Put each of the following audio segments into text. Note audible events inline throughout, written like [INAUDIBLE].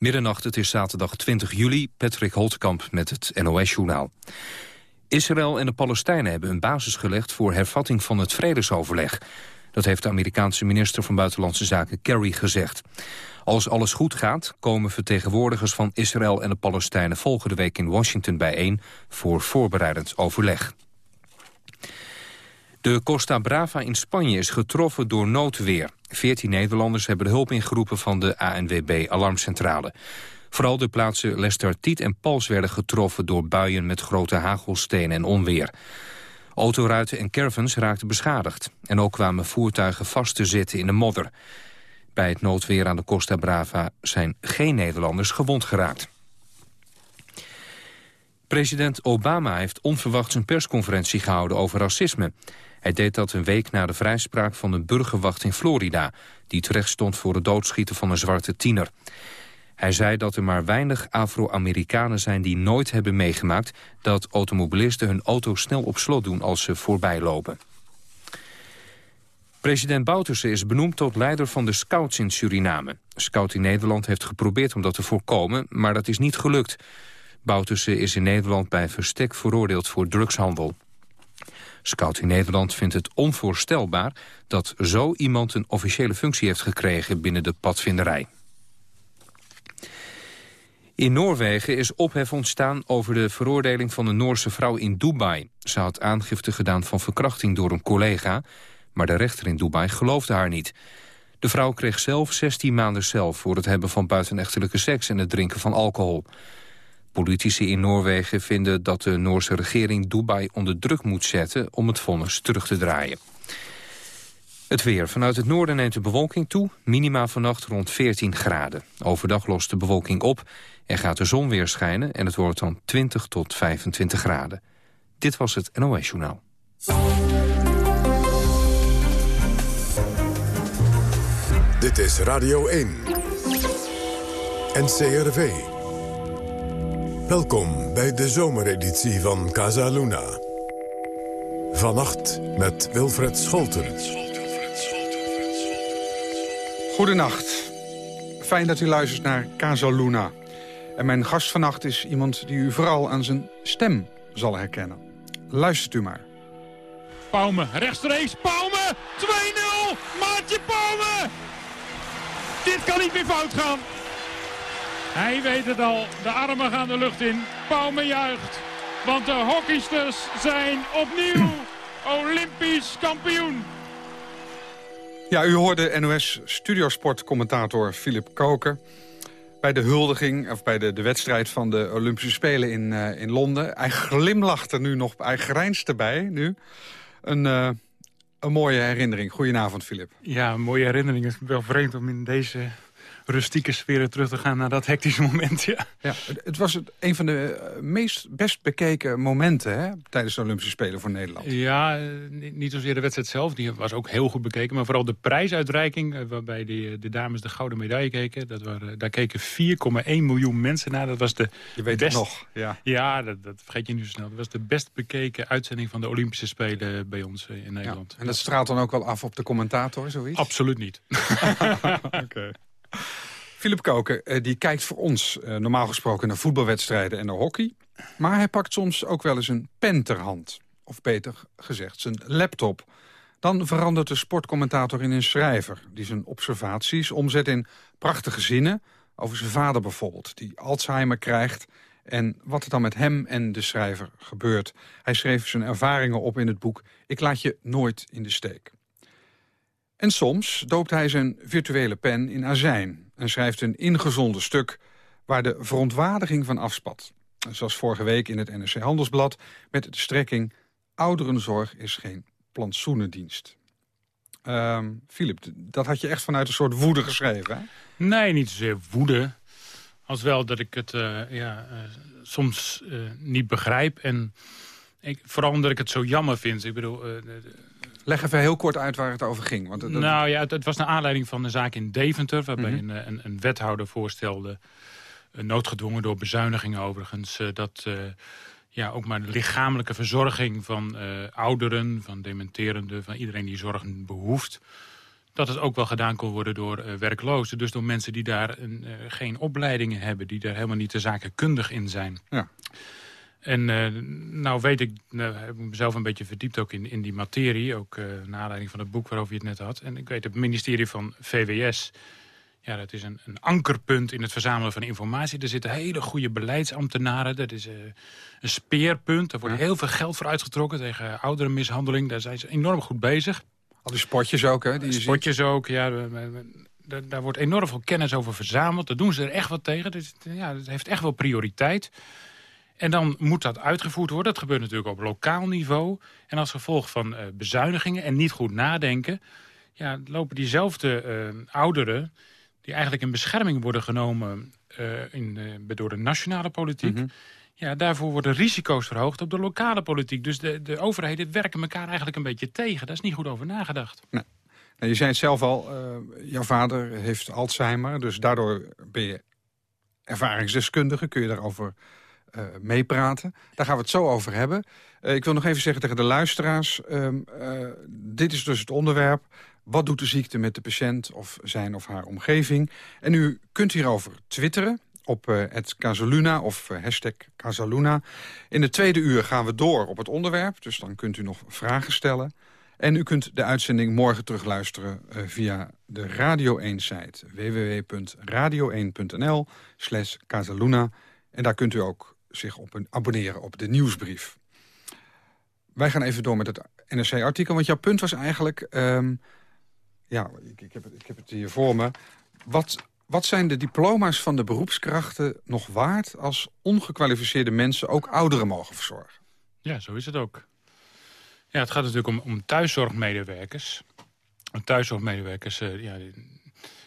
Middernacht, het is zaterdag 20 juli. Patrick Holtkamp met het NOS-journaal. Israël en de Palestijnen hebben een basis gelegd... voor hervatting van het vredesoverleg. Dat heeft de Amerikaanse minister van Buitenlandse Zaken Kerry gezegd. Als alles goed gaat, komen vertegenwoordigers van Israël en de Palestijnen... volgende week in Washington bijeen voor voorbereidend overleg. De Costa Brava in Spanje is getroffen door noodweer. Veertien Nederlanders hebben de hulp ingeroepen van de ANWB-alarmcentrale. Vooral de plaatsen Lestartiet en Pals werden getroffen door buien met grote hagelstenen en onweer. Autoruiten en caravans raakten beschadigd. En ook kwamen voertuigen vast te zitten in de modder. Bij het noodweer aan de Costa Brava zijn geen Nederlanders gewond geraakt. President Obama heeft onverwachts een persconferentie gehouden over racisme. Hij deed dat een week na de vrijspraak van een burgerwacht in Florida... die terecht stond voor het doodschieten van een zwarte tiener. Hij zei dat er maar weinig Afro-Amerikanen zijn die nooit hebben meegemaakt... dat automobilisten hun auto snel op slot doen als ze voorbij lopen. President Bouterse is benoemd tot leider van de Scouts in Suriname. Scout in Nederland heeft geprobeerd om dat te voorkomen, maar dat is niet gelukt. Bouterse is in Nederland bij verstek veroordeeld voor drugshandel. Scout in Nederland vindt het onvoorstelbaar dat zo iemand een officiële functie heeft gekregen binnen de padvinderij. In Noorwegen is ophef ontstaan over de veroordeling van een Noorse vrouw in Dubai. Ze had aangifte gedaan van verkrachting door een collega, maar de rechter in Dubai geloofde haar niet. De vrouw kreeg zelf 16 maanden cel voor het hebben van buitenechtelijke seks en het drinken van alcohol. Politici in Noorwegen vinden dat de Noorse regering Dubai onder druk moet zetten om het vonnis terug te draaien. Het weer. Vanuit het noorden neemt de bewolking toe. Minima vannacht rond 14 graden. Overdag lost de bewolking op en gaat de zon weer schijnen... en het wordt dan 20 tot 25 graden. Dit was het NOS Journaal. Dit is Radio 1. NCRV. Welkom bij de zomereditie van Casa Luna. Vannacht met Wilfred Scholten. Goedenacht. Fijn dat u luistert naar Casa Luna. En mijn gast vannacht is iemand die u vooral aan zijn stem zal herkennen. Luistert u maar. Pauwme, rechtstreeks, Pauwme, 2-0, Maatje Pauwme! Dit kan niet meer fout gaan. Hij weet het al. De armen gaan de lucht in. Pauwme juicht. Want de hockeysters zijn opnieuw [LAUGHS] Olympisch kampioen. Ja, u hoorde NOS Studiosport-commentator Philip Koker... bij de huldiging, of bij de, de wedstrijd van de Olympische Spelen in, uh, in Londen. Hij glimlacht er nu nog, hij grijnst erbij nu. Een, uh, een mooie herinnering. Goedenavond, Philip. Ja, een mooie herinnering. Het is wel vreemd om in deze rustieke sfeer terug te gaan naar dat hectische [LAUGHS] moment. Ja. Ja, het was een van de eh, meest best bekeken momenten hè, tijdens de Olympische Spelen voor Nederland. Ja, eh, niet zozeer de wedstrijd zelf, die was ook heel goed bekeken. Maar vooral de prijsuitreiking, eh, waarbij de, de dames de gouden medaille keken. Dat waren, daar keken 4,1 miljoen mensen naar. Dat was de je weet best, het nog, ja. Ja, dat, dat, vergeet je nu zo snel. Dat was de best bekeken uitzending van de Olympische Spelen bij ons in Nederland. Ja, en dat straalt dan ook wel af op de commentator, zoiets? Absoluut niet. [LAUGHS] [LAUGHS] Oké. Philip Koken eh, die kijkt voor ons uh, normaal gesproken naar voetbalwedstrijden en naar hockey. Maar hij pakt soms ook wel eens een pen ter hand. Of beter gezegd, zijn laptop. Dan verandert de sportcommentator in een schrijver... die zijn observaties omzet in prachtige zinnen... over zijn vader bijvoorbeeld, die Alzheimer krijgt... en wat er dan met hem en de schrijver gebeurt. Hij schreef zijn ervaringen op in het boek Ik laat je nooit in de steek. En soms doopt hij zijn virtuele pen in azijn... en schrijft een ingezonden stuk waar de verontwaardiging van afspat. Zoals vorige week in het NRC Handelsblad met de strekking... ouderenzorg is geen plantsoenendienst. Um, Philip, dat had je echt vanuit een soort woede geschreven, hè? Nee, niet zozeer woede. Als wel dat ik het uh, ja, uh, soms uh, niet begrijp. En ik, vooral omdat ik het zo jammer vind. Ik bedoel, Leg even heel kort uit waar het over ging. Want. Nou ja, het, het, was naar aanleiding van een zaak in Deventer... waarbij mm -hmm. een, een, een, wethouder voorstelde... noodgedwongen door bezuinigingen overigens... dat uh, ja, ook maar de lichamelijke verzorging van ouderen... van dementerenden, van iedereen die zorg behoeft... dat het ook wel gedaan kon worden door uh, werklozen. Dus door mensen die daar een, geen opleidingen hebben. Die daar helemaal niet de zaken kundig in zijn. Ja. En nou weet ik, nou, heb ik mezelf een beetje verdiept ook in, in die materie. Ook naar aanleiding van het boek waarover je het net had. En ik weet het ministerie van VWS ja, dat is een, een, ankerpunt in het verzamelen van informatie. Er zitten hele goede beleidsambtenaren. Dat is uh, een speerpunt. Er wordt heel veel geld voor uitgetrokken tegen ouderenmishandeling. Daar zijn ze enorm goed bezig. Al die spotjes ook, hè? Die spotjes ook, ja. Daar, daar, wordt enorm veel kennis over verzameld. Daar doen ze er echt wat tegen. Dus, ja, dat heeft echt wel prioriteit. En dan moet dat uitgevoerd worden. Dat gebeurt natuurlijk op lokaal niveau. En als gevolg van uh, bezuinigingen en niet goed nadenken... Ja, lopen diezelfde uh, ouderen die eigenlijk in bescherming worden genomen uh, in, door de nationale politiek... Mhm. Ja, daarvoor worden risico's verhoogd op de lokale politiek. Dus de, de overheden werken elkaar eigenlijk een beetje tegen. Daar is niet goed over nagedacht. Nee. Nou, je zei het zelf al, jouw vader heeft Alzheimer. Dus daardoor ben je ervaringsdeskundige. Kun je daarover uh, meepraten. Daar gaan we het zo over hebben. Uh, ik wil nog even zeggen tegen de luisteraars. Uh, dit is dus het onderwerp. Wat doet de ziekte met de patiënt of zijn of haar omgeving? En u kunt hierover twitteren op het Casaluna of hashtag Casaluna. In het tweede uur gaan we door op het onderwerp, dus dan kunt u nog vragen stellen. En u kunt de uitzending morgen terugluisteren via de Radio 1-site www.radio1.nl slash Casaluna. En daar kunt u ook zich op abonneren op de nieuwsbrief. Wij gaan even door met het NRC-artikel, want jouw punt was eigenlijk... Um, ja, ik, ik, heb het, ik heb het hier voor me. Wat, wat zijn de diploma's van de beroepskrachten nog waard... als ongekwalificeerde mensen ook ouderen mogen verzorgen? Ja, zo is het ook. Ja, het gaat natuurlijk om, om thuiszorgmedewerkers. Thuiszorgmedewerkers, uh, ja,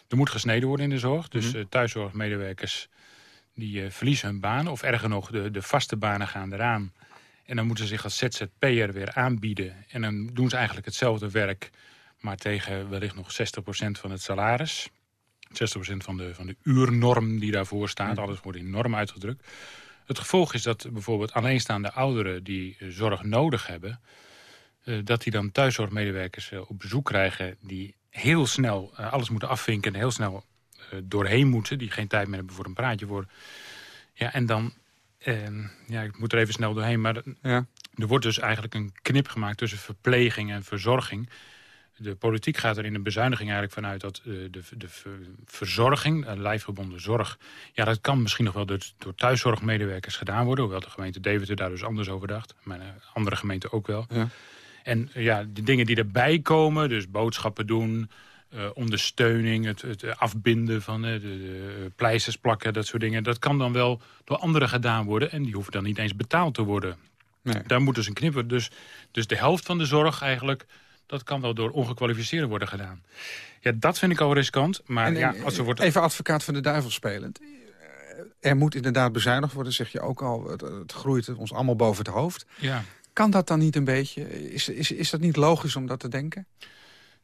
er moet gesneden worden in de zorg. Dus uh, thuiszorgmedewerkers die uh, verliezen hun baan. Of erger nog, de, de vaste banen gaan eraan. En dan moeten ze zich als ZZP'er weer aanbieden. En dan doen ze eigenlijk hetzelfde werk maar tegen wellicht nog 60% van het salaris. 60% van de, van de uurnorm die daarvoor staat. Alles wordt in norm uitgedrukt. Het gevolg is dat bijvoorbeeld alleenstaande ouderen die eh, zorg nodig hebben... Uh, dat die dan thuiszorgmedewerkers op bezoek krijgen... die heel snel alles moeten afvinken en heel snel doorheen moeten... die geen tijd meer hebben voor een praatje voor. Ja, en dan... Ehm, ja, ik moet er even snel doorheen, maar ja. er wordt dus eigenlijk een knip gemaakt... tussen verpleging en verzorging de politiek gaat er in een bezuiniging eigenlijk vanuit dat uh, de, de verzorging, uh, lijfgebonden zorg, ja, dat kan misschien nog wel door, door thuiszorgmedewerkers gedaan worden, hoewel de gemeente Deventer daar dus anders over dacht. Maar uh, andere gemeenten ook wel. Ja. En ja, de dingen die erbij komen, dus boodschappen doen, ondersteuning, het, het, afbinden van de, de, pleisters plakken, dat soort dingen, dat kan dan wel door anderen gedaan worden en die hoeven dan niet eens betaald te worden. Nee. Daar moet dus een knipper. Dus, dus de helft van de zorg eigenlijk dat kan wel door ongekwalificeerden worden gedaan. Ja, dat vind ik al riskant. Maar ja, als er wordt... Even advocaat van de duivel spelend. Er moet inderdaad bezuinigd worden, zeg je ook al. Het, het groeit ons allemaal boven het hoofd. Ja. Kan dat dan niet een beetje? Is, is, is dat niet logisch om dat te denken?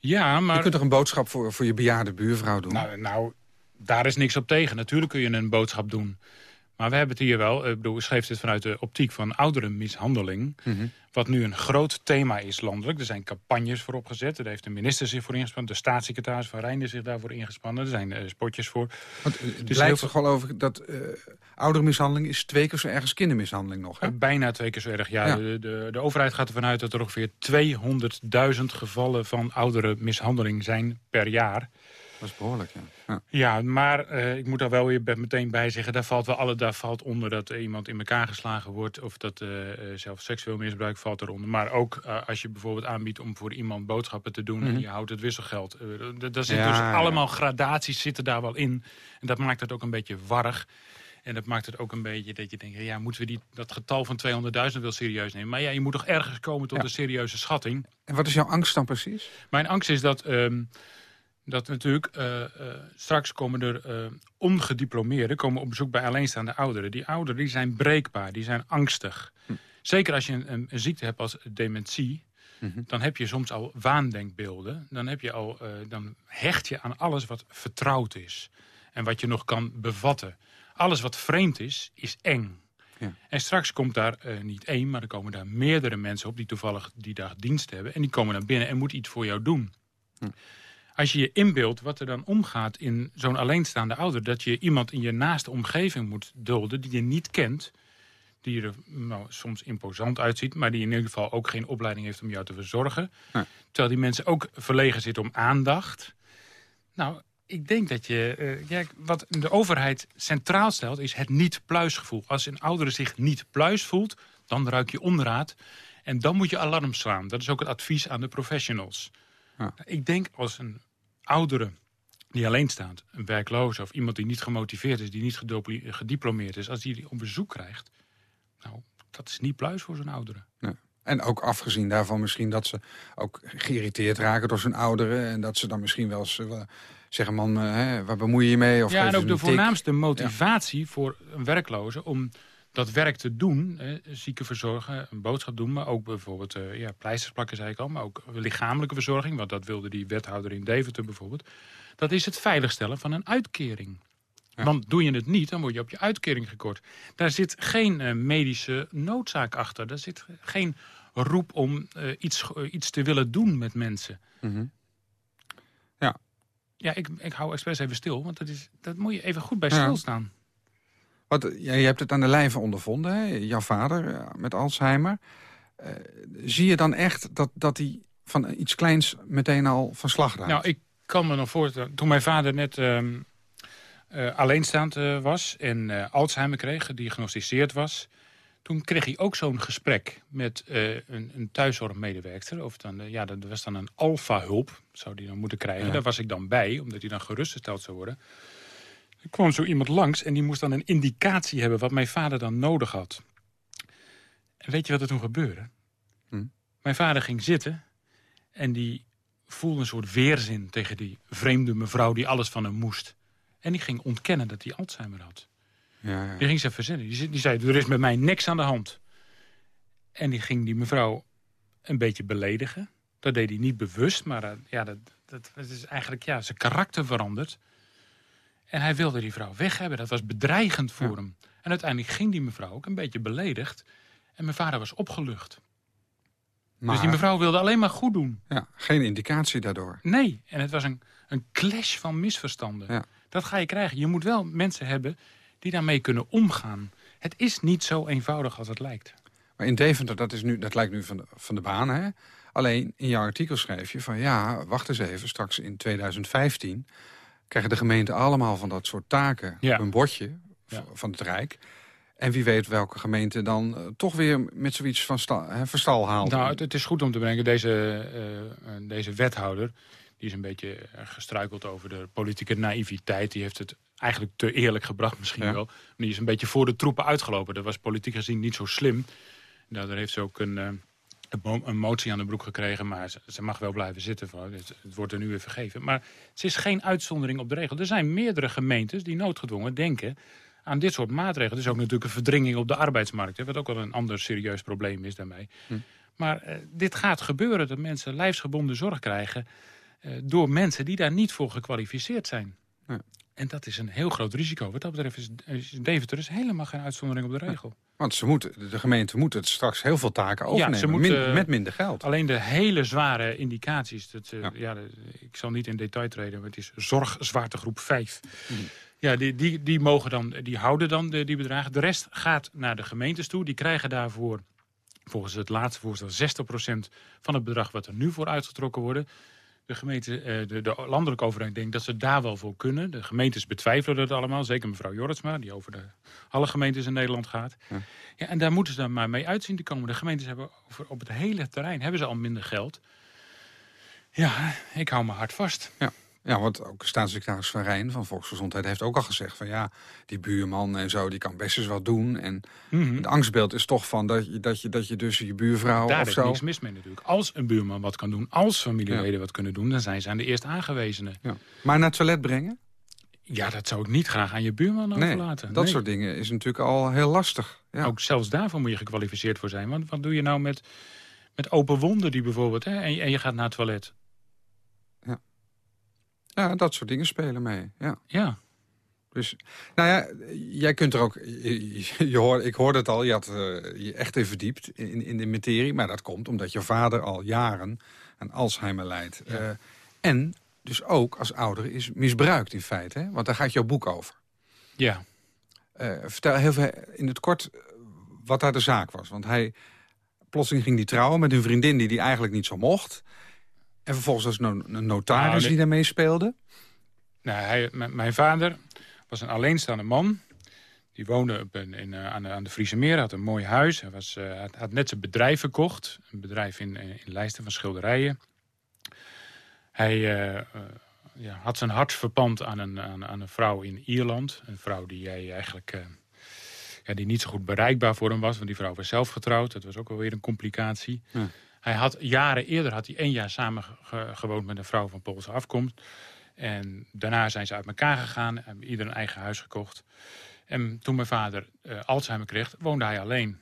Ja, maar... Je kunt toch een boodschap voor, voor je bejaarde buurvrouw doen? Nou, nou, daar is niks op tegen. Natuurlijk kun je een boodschap doen. Maar we hebben het hier wel, ik bedoel, schreef dit vanuit de optiek van ouderenmishandeling. Mm Wat nu een groot thema is landelijk. Er zijn campagnes voor opgezet. Er heeft de minister zich voor ingespannen. De staatssecretaris van Rijnden zich daarvoor ingespannen. Er zijn uh, spotjes voor. Want, uh, het lijkt toch wel over dat uh, ouderenmishandeling is twee keer zo erg als kindermishandeling nog. Hè? bijna twee keer zo erg, ja. De, de, de, overheid gaat ervan uit dat er ongeveer 200.000 gevallen van ouderenmishandeling zijn per jaar. Dat is behoorlijk, ja. Ja, ja maar uh, ik moet daar wel weer meteen bij zeggen... daar valt wel alle, daar valt onder dat iemand in elkaar geslagen wordt... of dat uh, zelf seksueel misbruik valt eronder. Maar ook uh, als je bijvoorbeeld aanbiedt om voor iemand boodschappen te doen... Mm -hmm. en je houdt het wisselgeld. daar zitten ja, dus allemaal gradaties zitten daar wel in. En dat maakt het ook een beetje warrig. En dat maakt het ook een beetje dat je denkt... ja, moeten we die, dat getal van 200.000 wel serieus nemen? Maar ja, je moet toch ergens komen tot een serieuze schatting. En wat is jouw angst dan precies? Mijn angst is dat... Um, dat natuurlijk uh, uh, straks komen er uh, ongediplomeerden komen op bezoek bij alleenstaande ouderen. Die ouderen die zijn breekbaar, die zijn angstig. Hm. Zeker als je een, een, een, ziekte hebt als dementie, mm -hmm. dan heb je soms al waandenkbeelden. Dan, heb je al, dan hecht je aan alles wat vertrouwd is en wat je nog kan bevatten. Alles wat vreemd is, is eng. Ja. En straks komt daar niet één, maar er komen daar meerdere mensen op... die toevallig die dag dienst hebben. En die komen naar binnen en moeten iets voor jou doen. Hm. Als je je inbeeldt wat er dan omgaat in zo'n alleenstaande ouder... dat je iemand in je naaste omgeving moet dulden die je niet kent... die er nou, soms imposant uitziet... maar die in ieder geval ook geen opleiding heeft om jou te verzorgen. Terwijl die mensen ook verlegen zitten om aandacht. Nou, ik denk dat je... Uh, ja, wat de overheid centraal stelt is het niet-pluisgevoel. Als een oudere zich niet pluis voelt, dan ruik je onraad... En dan moet je alarm slaan. Dat is ook het advies aan de professionals. Ja. Ik denk als een oudere die alleen staat, een werkloze... of iemand die niet gemotiveerd is, die niet gediplomeerd is... als die op bezoek krijgt, nou, dat is niet pluis voor zo'n oudere. En ook afgezien daarvan misschien dat ze ook geïrriteerd raken door zijn ouderen... en dat ze dan misschien wel eens uh, zeggen, man, uh, hè, waar bemoei je je mee? Of ja, en ook de voornaamste motivatie voor een werkloze... om dat werk te doen, hè, zieken verzorgen, een boodschap doen... maar ook bijvoorbeeld uh, ja, pleisters plakken, zei ik al... maar ook lichamelijke verzorging, want dat wilde die wethouder in Deventer bijvoorbeeld... dat is het veiligstellen van een uitkering. Want doe je het niet, dan word je op je uitkering gekort. Daar zit geen uh, medische noodzaak achter. Daar zit geen roep om uh, iets, iets te willen doen met mensen. Mm -hmm. Ja. Ja, ik, ik hou expres even stil, want dat, is, dat moet je even goed bij stilstaan. Wat, hebt het aan de lijve ondervonden, hè? jouw vader met Alzheimer. Uh, zie je dan echt dat, dat hij van iets kleins meteen al van slag raakt? Nou, ik kan me nog voorstellen, toen mijn vader net uh, uh, alleenstaand was... en Alzheimer kreeg, gediagnosticeerd was... toen kreeg hij ook zo'n gesprek met een, een thuiszorgmedewerker. Of dan, ja, dat was dan een alfa-hulp, zou die dan moeten krijgen. Ja. Daar was ik dan bij, omdat hij dan gerustgesteld zou worden... Er kwam zo iemand langs en die moest dan een indicatie hebben... wat mijn vader dan nodig had. En weet je wat er toen gebeurde? Hm? Mijn vader ging zitten en die voelde een soort weerzin... tegen die vreemde mevrouw die alles van hem moest. En die ging ontkennen dat hij Alzheimer had. Ja, ja. Die ging ze verzinnen. Die, die zei, er is met mij niks aan de hand. En die ging die mevrouw een beetje beledigen. Dat deed hij niet bewust, maar uh, ja, dat, dat, dat, is eigenlijk ja, zijn karakter veranderd. En hij wilde die vrouw weg hebben. Dat was bedreigend voor hem. En uiteindelijk ging die mevrouw ook een beetje beledigd. En mijn vader was opgelucht. Maar, dus die mevrouw wilde alleen maar goed doen. Ja, geen indicatie daardoor. Nee, en het was een, een clash van misverstanden. Ja. Dat ga je krijgen. Je moet wel mensen hebben die daarmee kunnen omgaan. Het is niet zo eenvoudig als het lijkt. Maar in Deventer, dat, is nu, dat lijkt nu van de, van de baan, hè? Alleen in jouw artikel schrijf je van ja, wacht eens even, straks in 2015 krijgen de gemeenten allemaal van dat soort taken ja. op een bordje van het Rijk. En wie weet welke gemeente dan uh, toch weer met zoiets van stal, hè, verstal haalt. Nou, het, het, is goed om te brengen. Deze, uh, deze wethouder, die is een beetje gestruikeld over de politieke naïviteit. Die heeft het eigenlijk te eerlijk gebracht misschien ja. wel. Die is een beetje voor de troepen uitgelopen. Dat was politiek gezien niet zo slim. Nou, daar heeft ze ook een een motie aan de broek gekregen, maar ze, mag wel blijven zitten. Het, het, wordt er nu weer vergeven. Maar het is geen uitzondering op de regel. Er zijn meerdere gemeentes die noodgedwongen denken aan dit soort maatregelen. Het is ook natuurlijk een verdringing op de arbeidsmarkt. Hè, wat ook wel een ander serieus probleem is daarmee. Hm. Maar uh, dit gaat gebeuren, dat mensen lijfsgebonden zorg krijgen... Uh, door mensen die daar niet voor gekwalificeerd zijn. Ja. En dat is een heel groot risico. Wat dat betreft is, is Deventer dus helemaal geen uitzondering op de regel. Want ze moeten, de gemeente moet het straks heel veel taken overnemen, ja, ze moeten, met minder geld. Alleen de hele zware indicaties, dat, ja. ja ik zal niet in detail treden, maar het is zorgzwaartegroep 5. Mm. Ja, die, die, die, mogen dan, die houden dan de, die bedragen. De rest gaat naar de gemeentes toe. Die krijgen daarvoor, volgens het laatste voorstel, 60% van het bedrag wat er nu voor uitgetrokken worden de, gemeente, eh, de, de landelijke overheid denkt dat ze daar wel voor kunnen. De gemeentes betwijfelen dat allemaal. Zeker mevrouw Jorritsma, die over de, alle gemeentes in Nederland gaat. Ja. ja. en daar moeten ze dan maar mee uitzien te komen. De gemeentes hebben over, op het hele terrein hebben ze al minder geld. Ja, ik hou me hard vast. Ja. Ja, want ook staatssecretaris Van Rijn van Volksgezondheid heeft ook al gezegd van ja, die buurman en zo, die kan best eens wat doen. En mm het angstbeeld is toch van dat je, dat je, dat je dus je buurvrouw Daar of zo... Daar is niks mis mee natuurlijk. Als een buurman wat kan doen, als familieleden wat kunnen doen, dan zijn ze aan de eerste aangewezenen. Ja. Maar naar het toilet brengen? Ja, dat zou ik niet graag aan je buurman overlaten. dat soort dingen is natuurlijk al heel lastig. Ja. Ook zelfs daarvoor moet je gekwalificeerd voor zijn. Want wat doe je nou met, met open wonden die bijvoorbeeld, hè, en, je, en je gaat naar het toilet? Ja, dat soort dingen spelen mee. Ja. ja. Dus, nou ja, jij kunt er ook... Je, je hoort, ik hoorde het al, je had uh, je echt even verdiept in, in de materie. Maar dat komt omdat je vader al jaren aan Alzheimer lijdt. Ja. Uh, en dus ook als ouder is misbruikt in feite. Hè? Want daar gaat jouw boek over. Ja. Uh, vertel heel veel in het kort wat daar de zaak was. Want hij, plotseling ging die trouwen met een vriendin die die eigenlijk niet zo mocht. En vervolgens was een, een notaris nou, die daarmee speelde. Nou, hij, mijn vader was een alleenstaande man. Die woonde op een, in, aan, de, aan de Friese Meer, had een mooi huis. Hij was, uh, had, net zijn bedrijf verkocht. Een bedrijf in, in lijsten van schilderijen. Hij uh, ja, had zijn hart verpand aan een, aan, aan, een vrouw in Ierland. Een vrouw die hij eigenlijk ja, die niet zo goed bereikbaar voor hem was. Want die vrouw was zelf getrouwd. Dat was ook alweer een complicatie. Hij had jaren eerder had hij één jaar samen gewoond met een vrouw van Poolse afkomst. En daarna zijn ze uit elkaar gegaan. Hebben ieder een eigen huis gekocht. En toen mijn vader uh, Alzheimer kreeg, woonde hij alleen.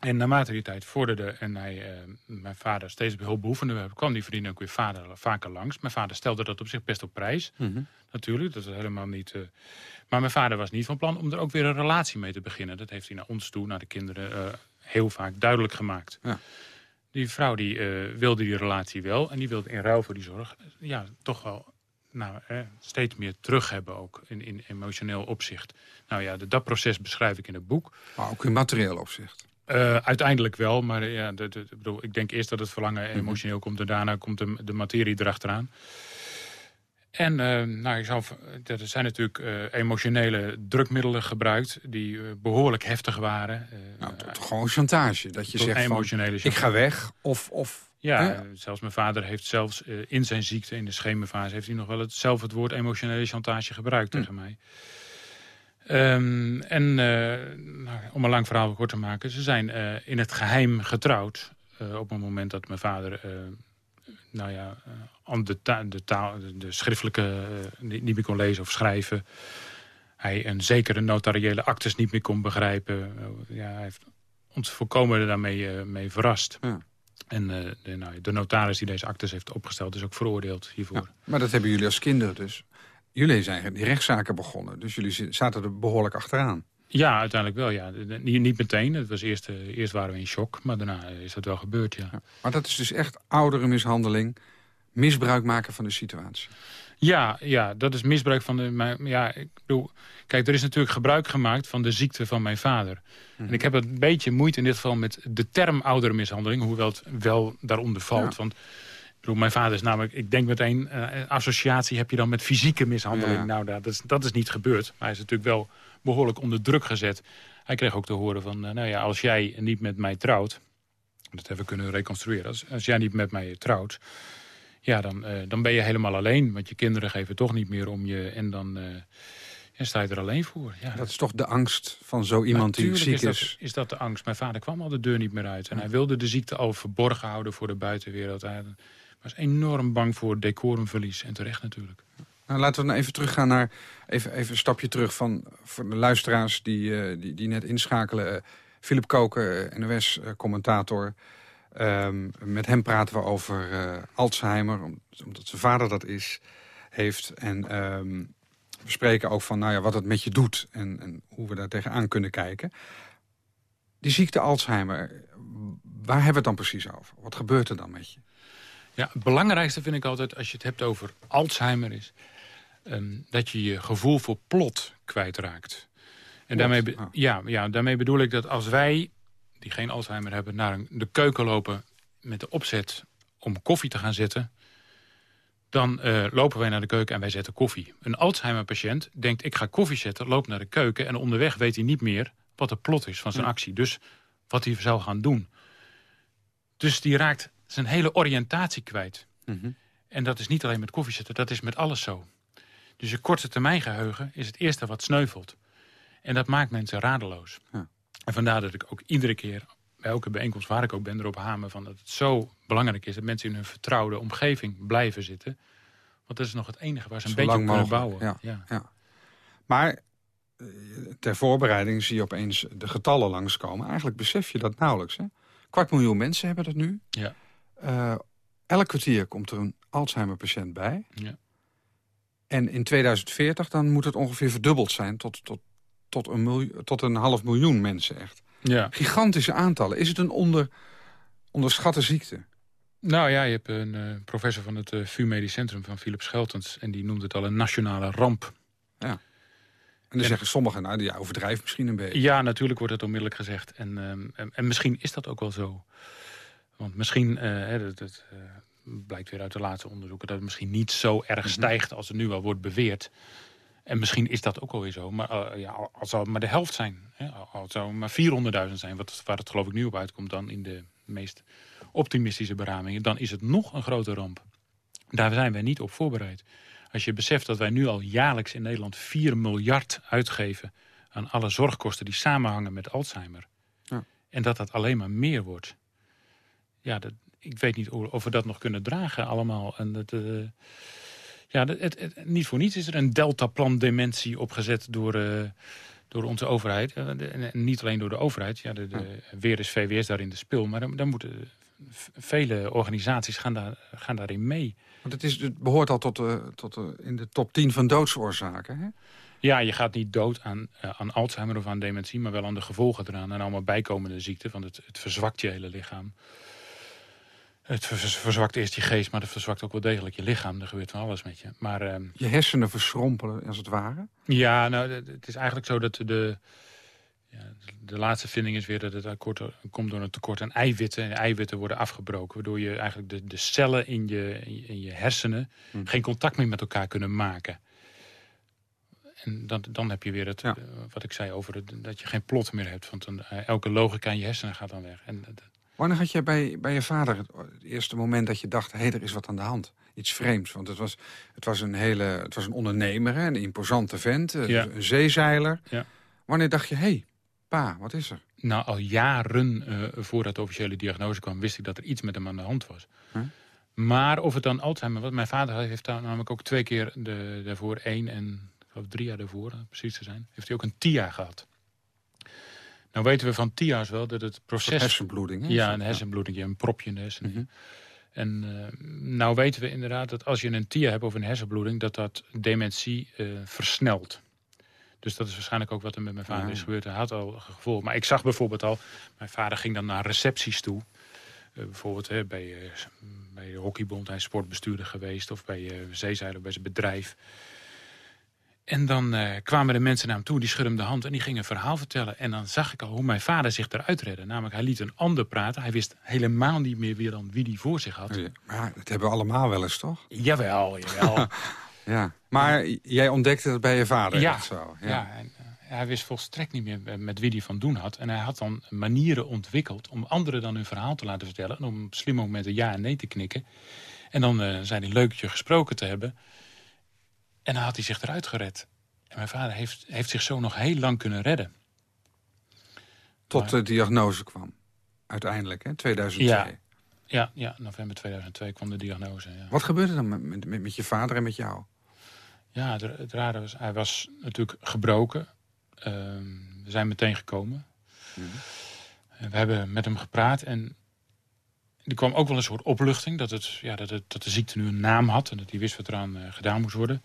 En naarmate die tijd vorderde en hij, uh, mijn vader steeds behulpbehoevender werd... kwam die vriendin ook weer vader, vaker langs. Mijn vader stelde dat op zich best op prijs, mhm. natuurlijk. Dat is helemaal niet... Uh, maar mijn vader was niet van plan om er ook weer een relatie mee te beginnen. Dat heeft hij naar ons toe, naar de kinderen, heel vaak duidelijk gemaakt. Ja. Die vrouw die, wilde die relatie wel en die wilde in ruil voor die zorg... ja, toch wel nou, steeds meer terug hebben ook in, in emotioneel opzicht. Nou ja, dat proces beschrijf ik in het boek. Maar ook in materieel opzicht? Uh, uiteindelijk wel, maar ja, de, de, bedoel, ik denk eerst dat het verlangen mhm. emotioneel komt... en daarna komt de, de materie erachteraan. En uh, nou, ik zou, er zijn natuurlijk uh, emotionele drukmiddelen gebruikt... die behoorlijk heftig waren. nou, gewoon chantage. Dat je zegt van, ik ga weg of... of ja, zelfs mijn vader heeft zelfs in zijn ziekte, in de schemerfase... heeft hij nog wel het, zelf het woord emotionele chantage gebruikt hm. tegen mij. Um, en nou, om een lang verhaal kort te maken, ze zijn in het geheim getrouwd. Op het moment dat mijn vader, nou ja, de, ta de, taal, de, schriftelijke niet, niet, meer kon lezen of schrijven. Hij een zekere notariële actes niet meer kon begrijpen. ja, hij heeft ons volkomen daarmee mee verrast. Ja. En de, nou, de, notaris die deze actes heeft opgesteld is ook veroordeeld hiervoor. Ja, maar dat hebben jullie als kinderen dus? jullie zijn die rechtszaken begonnen. Dus jullie zaten er behoorlijk achteraan. Ja, uiteindelijk wel. Ja. Niet, meteen. Het was eerst, uh, eerst waren we in shock. Maar daarna is dat wel gebeurd, ja. Maar dat is dus echt oudere mishandeling. Misbruik maken van de situatie. Ja, ja, dat is misbruik van de... Maar, ja, ik bedoel, kijk, er is natuurlijk gebruik gemaakt van de ziekte van mijn vader. En ik heb een beetje moeite in dit geval met de term oudere mishandeling. Hoewel het wel daaronder valt. Want bedoel, mijn vader is namelijk, ik denk meteen, uh, associatie heb je dan met fysieke mishandeling. Nou, dat is, dat is niet gebeurd. Maar hij is natuurlijk wel behoorlijk onder druk gezet. Hij kreeg ook te horen van, uh, nou ja, als jij niet met mij trouwt... dat hebben we kunnen reconstrueren. Als, als jij niet met mij trouwt, ja, dan, uh, dan ben je helemaal alleen. Want je kinderen geven toch niet meer om je en dan... En sta je er alleen voor. Ja. Dat is toch de angst van zo iemand die ziek is? Is dat, is dat de angst. Mijn vader kwam al de deur niet meer uit. En hij wilde de ziekte al verborgen houden voor de buitenwereld. Hij was enorm bang voor decorumverlies. En terecht natuurlijk. Nou, laten we nou even teruggaan naar... Even, even een stapje terug van voor de luisteraars die, uh, die, die net inschakelen. Uh, Philip Koken, uh, NOS-commentator. Um, met hem praten we over Alzheimer, omdat zijn vader dat is, heeft. En um, we spreken ook van nou ja, wat het met je doet en, en hoe we daar tegenaan kunnen kijken. Die ziekte Alzheimer, waar hebben we het dan precies over? Wat gebeurt er dan met je? Ja, het belangrijkste vind ik altijd als je het hebt over Alzheimer is... Um, dat je je gevoel voor plot kwijtraakt. En daarmee, ah. ja, ja, daarmee bedoel ik dat als wij, die geen Alzheimer hebben... naar de keuken lopen met de opzet om koffie te gaan zetten... dan uh, lopen wij naar de keuken en wij zetten koffie. Een Alzheimer-patiënt denkt, ik ga koffie zetten, loopt naar de keuken... en onderweg weet hij niet meer wat de plot is van zijn actie. Dus wat hij zou gaan doen. Dus die raakt zijn hele oriëntatie kwijt. Mhm. En dat is niet alleen met koffiezetten, dat is met alles zo. Dus je korte termijn geheugen is het eerste wat sneuvelt. En dat maakt mensen radeloos. Ja. En vandaar dat ik ook iedere keer, bij elke bijeenkomst waar ik ook ben, erop hamer van dat het zo belangrijk is dat mensen in hun vertrouwde omgeving blijven zitten. Want dat is nog het enige waar ze een beetje kunnen bouwen. Ja, ja. Maar eh, ter voorbereiding zie je opeens de getallen langskomen. Eigenlijk besef je dat nauwelijks. Hè? Kwart miljoen mensen hebben dat nu. Ja. Uh, elk kwartier komt er een Alzheimer-patiënt bij. Ja. En in 2040 dan moet het ongeveer verdubbeld zijn tot, tot, tot, een, miljoen, tot een half miljoen mensen echt. Ja. Gigantische aantallen. Is het een onder, onderschatte ziekte? Nou ja, je hebt een uh, professor van het uh, VU Medisch Centrum van Philips Scheltens... en die noemt het al een nationale ramp. Ja. En dan en, zeggen sommigen, nou, die overdrijft misschien een beetje. Ja, natuurlijk wordt het onmiddellijk gezegd. En, um, en, en, misschien is dat ook wel zo. Want misschien, uh, dat, dat blijkt weer uit de laatste onderzoeken... dat het misschien niet zo erg mhm. stijgt als het nu al wordt beweerd. En misschien is dat ook alweer zo. Maar ja, als het maar de helft zijn. Hè, als het zou maar 400.000 zijn, wat, waar het geloof ik nu op uitkomt... dan in de meest optimistische beramingen, dan is het nog een grote ramp. Daar zijn wij niet op voorbereid. Als je beseft dat wij nu al jaarlijks in Nederland 4 miljard uitgeven... aan alle zorgkosten die samenhangen met Alzheimer. Ja. En dat dat alleen maar meer wordt. Ja, dat, ik weet niet of we dat nog kunnen dragen allemaal. En dat, uh, ja, het, het, niet voor niets is er een deltaplan dementie opgezet door... Uh, door onze overheid. En niet alleen door de overheid. Ja, de, de, weer is VWS daarin de spil. Maar dan, dan moeten vele organisaties gaan, daar, gaan daarin mee. Want het, is, het behoort al tot, uh, tot uh, in de top 10 van doodsoorzaken, hè? Ja, je gaat niet dood aan, uh, aan Alzheimer of aan dementie... maar wel aan de gevolgen eraan en allemaal bijkomende ziekten. Want het, het verzwakt je hele lichaam. Het verzwakt eerst je geest, maar het verzwakt ook wel degelijk je lichaam. Er gebeurt van alles met je. Maar, uh, je hersenen verschrompelen, als het ware? Ja, nou, het is eigenlijk zo dat de ja, de laatste vinding is weer dat het akkoord komt door een tekort aan eiwitten. En eiwitten worden afgebroken, waardoor je eigenlijk de, de cellen in je, in je hersenen hm. geen contact meer met elkaar kunnen maken. En dan, dan heb je weer het, ja. uh, wat ik zei over het, dat je geen plot meer hebt. Want dan, uh, elke logica in je hersenen gaat dan weg. En, uh, Wanneer had jij bij, bij je vader het, eerste moment dat je dacht... hé, hey, er is wat aan de hand? Iets vreemds, want het was, het was, een, hele, het was een ondernemer, hè, een imposante vent, ja. een zeezeiler. Ja. Wanneer dacht je, hé, hey, wat is er? Nou, al jaren uh, voordat de officiële diagnose kwam... wist ik dat er iets met hem aan de hand was. Maar of het dan Alzheimer was... Mijn vader heeft daar namelijk ook twee keer de, daarvoor... één en ik geloof drie jaar daarvoor, precies te zijn... heeft hij ook een TIA gehad. Nou weten we van TIA's wel dat het proces... Een hersenbloeding, hè? Ja, een hersenbloeding, een propje in de hersenen. Mm En uh, nou weten we inderdaad dat als je een TIA hebt of een hersenbloeding... dat dat dementie uh, versnelt. Dus dat is waarschijnlijk ook wat er met mijn vader is gebeurd. Hij had al gevoel. Maar ik zag bijvoorbeeld al... Mijn vader ging dan naar recepties toe. Uh, bijvoorbeeld hè, bij, bij de hockeybond. Hij is sportbestuurder geweest. Of bij uh, Zeezeiler, bij zijn bedrijf. En dan kwamen de mensen naar hem toe. Die schudden hem de hand en die gingen een verhaal vertellen. En dan zag ik al hoe mijn vader zich eruit redde. Namelijk, hij liet een ander praten. Hij wist helemaal niet meer wie, dan, wie die voor zich had. Ja, maar dat hebben we allemaal wel eens, toch? Jawel, jawel. [LAUGHS] Ja, maar jij ontdekte het bij je vader ja, zo. Ja, ja en, uh, hij wist volstrekt niet meer met wie hij van doen had. En hij had dan manieren ontwikkeld om anderen dan hun verhaal te laten vertellen. En om op slimme momenten ja en nee te knikken. En dan uh, zijn die leukje gesproken te hebben. En dan had hij zich eruit gered. En mijn vader heeft, heeft zich zo nog heel lang kunnen redden. Tot maar, de diagnose kwam, uiteindelijk, hè? 2002. Ja, ja, ja, november 2002 kwam de diagnose. Ja. Wat gebeurde dan met, met, met je vader en met jou? Ja, het, het rare was, hij was natuurlijk gebroken. Uh, we zijn meteen gekomen. Mm -hmm. We hebben met hem gepraat en er kwam ook wel een soort opluchting... dat, het, ja, dat, het, dat de ziekte nu een naam had en dat hij wist wat eraan uh, gedaan moest worden.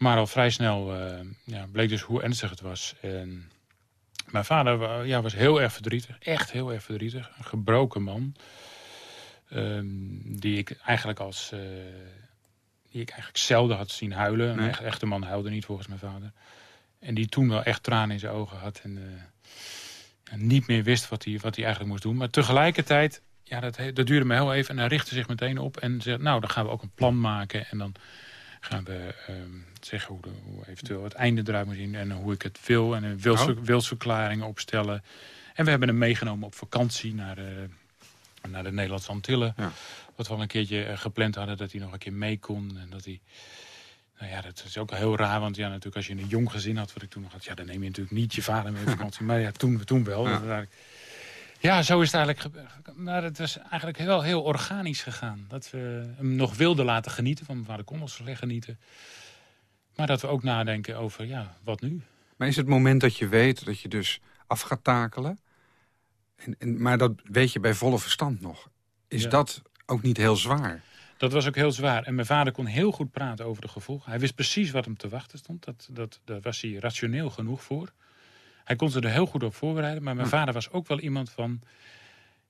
Maar al vrij snel uh, ja, bleek dus hoe ernstig het was. En mijn vader ja, was heel erg verdrietig, echt heel erg verdrietig. Een gebroken man. Um, die ik eigenlijk als... Uh, die ik eigenlijk zelden had zien huilen. Nee. Een echt, echte man huilde niet volgens mijn vader. En die toen wel echt tranen in zijn ogen had. En uh, niet meer wist wat hij, wat hij eigenlijk moest doen. Maar tegelijkertijd, ja, dat, dat duurde me heel even. En hij richtte zich meteen op en zei, nou, dan gaan we ook een plan maken. En dan gaan we um, zeggen hoe, de, hoe, eventueel het einde eruit moet zien. En hoe ik het wil. En een wils, oh. opstellen. En we hebben hem meegenomen op vakantie naar... Uh, naar de Nederlandse Antillen. Ja. Wat we al een keertje uh, gepland hadden dat hij nog een keer mee kon. En dat hij... Nou ja, dat is ook heel raar, want ja, natuurlijk als je een jong gezin had, wat ik toen nog had, ja, dan neem je natuurlijk niet je vader mee op vakantie. maar ja, toen, toen wel. Ja. Ja, zo is het eigenlijk Maar het was eigenlijk wel heel organisch gegaan. Dat we hem nog wilden laten genieten, van mijn vader kon ons genieten. Maar dat we ook nadenken over, ja, wat nu? Maar is het moment dat je weet dat je dus af gaat takelen... En, en, maar dat weet je bij volle verstand nog. Is ja. dat ook niet heel zwaar? Dat was ook heel zwaar. En mijn vader kon heel goed praten over de gevolgen. Hij wist precies wat hem te wachten stond. Dat, dat, daar was hij rationeel genoeg voor. Hij kon ze er heel goed op voorbereiden. Maar mijn hm. vader was ook wel iemand van...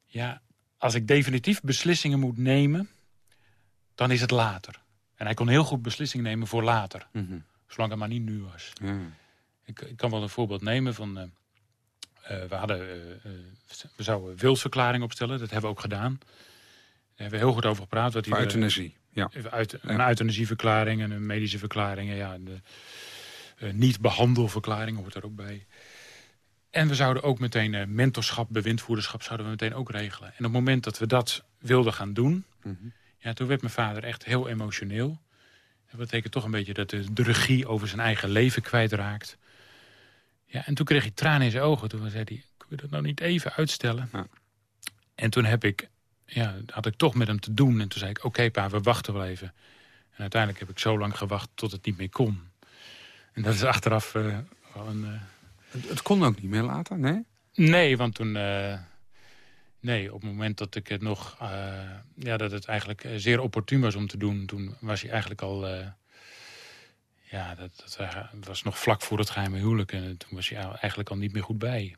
Ja, als ik definitief beslissingen moet nemen, dan is het later. En hij kon heel goed beslissingen nemen voor later. Mhm. Zolang het maar niet nu was. Ja. Ik, ik kan wel een voorbeeld nemen van... eh, eh, we, hadden, eh, we zouden wilsverklaring opstellen. Dat hebben we ook gedaan. Daar hebben we heel goed over gepraat. Wat die, euthanasie. Ja. uit, een euthanasieverklaring en een medische verklaring. en Ja, de eh, niet-behandelverklaring hoort er ook bij. En we zouden ook meteen eh, mentorschap, bewindvoerderschap... zouden we meteen ook regelen. En op het moment dat we dat wilden gaan doen... Mhm. ja, toen werd mijn vader echt heel emotioneel. Dat betekent toch een beetje dat de, de regie over zijn eigen leven kwijtraakt. Ja, en toen kreeg hij tranen in zijn ogen. Toen zei hij, kunnen we dat nou niet even uitstellen? Ja. En toen heb ik, ja, had ik toch met hem te doen. En toen zei ik, oké pa, we wachten wel even. En uiteindelijk heb ik zo lang gewacht tot het niet meer kon. En dat is achteraf eh, wel een... eh, Het, het kon ook niet meer later, nee? Nee, want toen... eh, nee, op het moment dat ik het nog... eh, ja, dat het eigenlijk eh, zeer opportun was om te doen... toen was hij eigenlijk al... eh, ja, dat, dat was nog vlak voor het geheime huwelijk. En toen was hij eigenlijk al niet meer goed bij.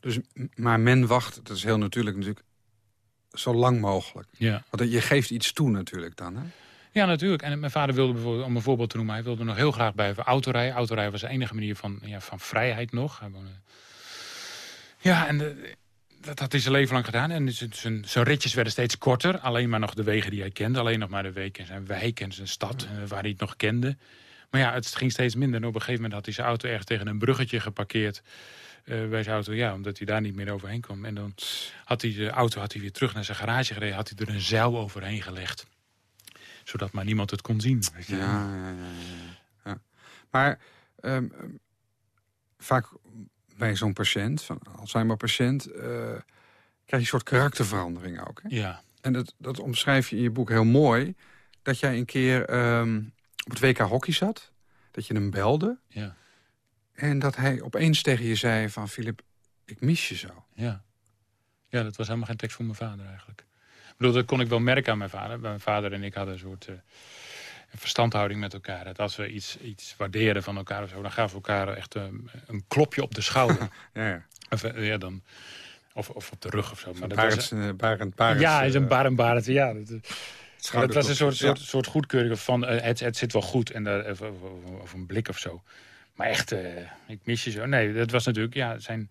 Dus, maar men wacht, dat is heel natuurlijk, natuurlijk zo lang mogelijk. Ja, Want je geeft iets toe natuurlijk dan, hè? Ja natuurlijk. En mijn vader wilde bijvoorbeeld, om een voorbeeld te noemen... hij wilde nog heel graag blijven autorijden. Autorijden was de enige manier van, ja, van vrijheid nog. Ja, en dat had hij zijn leven lang gedaan. En zijn, zijn, ritjes werden steeds korter. Alleen maar nog de wegen die hij kende. Alleen nog maar de weken in zijn wijk en zijn stad, eh, waar hij het nog kende. Maar ja, het ging steeds minder. En op een gegeven moment had hij zijn auto ergens tegen een bruggetje geparkeerd. eh, bij zijn auto, ja, omdat hij daar niet meer overheen kwam. En dan had hij de auto had hij weer terug naar zijn garage gereden. Had hij er een zeil overheen gelegd. Zodat maar niemand het kon zien. Weet je. Ja, ja, ja. ja. Maar ehm, vaak bij zo'n patiënt, van Alzheimer-patiënt... eh, krijg je een soort karakterverandering ook. Hè? ja. En dat, dat omschrijf je in je boek heel mooi. Dat jij een keer ehm, op het WK hockey zat. Dat je hem belde. ja. En dat hij opeens tegen je zei van... Filip, ik mis je zo. Ja. ja, dat was helemaal geen tekst voor mijn vader eigenlijk. Bedoel, dat kon ik wel merken aan mijn vader. Mijn vader en ik hadden een soort eh, een verstandhouding met elkaar. Dat als we iets, iets waarderen van elkaar of zo... dan gaven we elkaar echt een, een klopje op de schouder. [LAUGHS] Ja, ja. of, eh, ja, dan, of, of op de rug of zo. Maar dat Barend, was, eh, Barend, Barend, ja, is een eh, bar en barend. Ja, dat, was een soort, Ja. soort, soort goedkeuring van eh, het, het zit wel goed. En daar, of, of, of- of een blik of zo. Maar echt, eh, ik mis je zo. Nee, dat was natuurlijk, ja, zijn...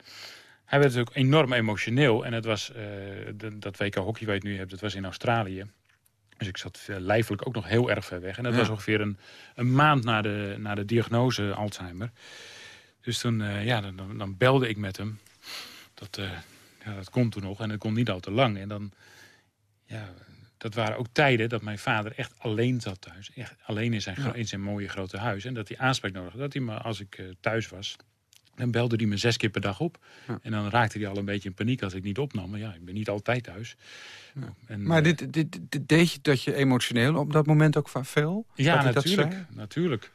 Hij werd natuurlijk enorm emotioneel. En het was, de- dat WK hockey waar je het nu hebt, dat was in Australië. Dus ik zat eh, lijfelijk ook nog heel erg ver weg. En dat Ja. was ongeveer een, een maand na de, na de diagnose Alzheimer. Dus toen, eh, ja, dan- dan, belde ik met hem. Dat, ja, dat kon toen nog en het kon niet al te lang. En dan, ja, dat waren ook tijden dat mijn vader echt alleen zat thuis. Echt alleen in zijn, in zijn mooie grote huis. En dat hij aanspraak nodig had. Dat hij me, als ik thuis was, dan belde hij me zes keer per dag op. Ja. En dan raakte hij al een beetje in paniek als ik niet opnam. Maar ja, ik ben niet altijd thuis. En, Maar eh, dit, dit, dit deed je dat je emotioneel op dat moment ook veel? ja, natuurlijk. natuurlijk.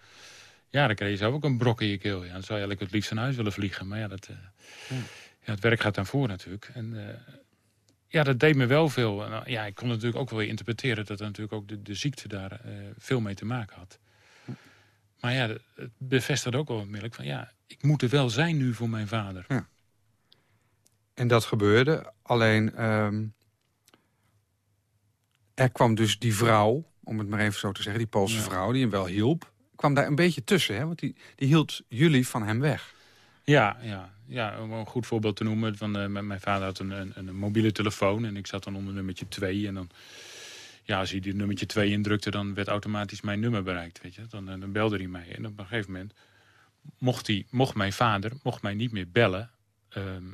Ja, dan kreeg je zelf ook een brok in je keel. Ja, dan zou je eigenlijk het liefst naar huis willen vliegen. Maar ja, dat, eh, ja, het werk gaat dan voor natuurlijk. En eh, ja, dat deed me wel veel. En, ja, ik kon natuurlijk ook wel weer interpreteren... dat er natuurlijk ook de, de ziekte daar veel mee te maken had. Maar ja, het bevestigde ook wel onmiddellijk van... ja, ik moet er wel zijn nu voor mijn vader. En dat gebeurde. Alleen, ehm, er kwam dus die vrouw, om het maar even zo te zeggen... die Poolse Ja. vrouw, die hem wel hielp... kwam daar een beetje tussen, hè? want die, die hield jullie van hem weg. Ja, ja, ja, om een goed voorbeeld te noemen. Van, eh, mijn mijn vader had een, een, een mobiele telefoon en ik zat dan onder nummertje 2. En dan, ja, als hij die nummertje 2 indrukte, dan werd automatisch mijn nummer bereikt. Weet je? Dan, eh, dan belde hij mij. En op een gegeven moment mocht, hij, mocht mijn vader mocht mij niet meer bellen ehm,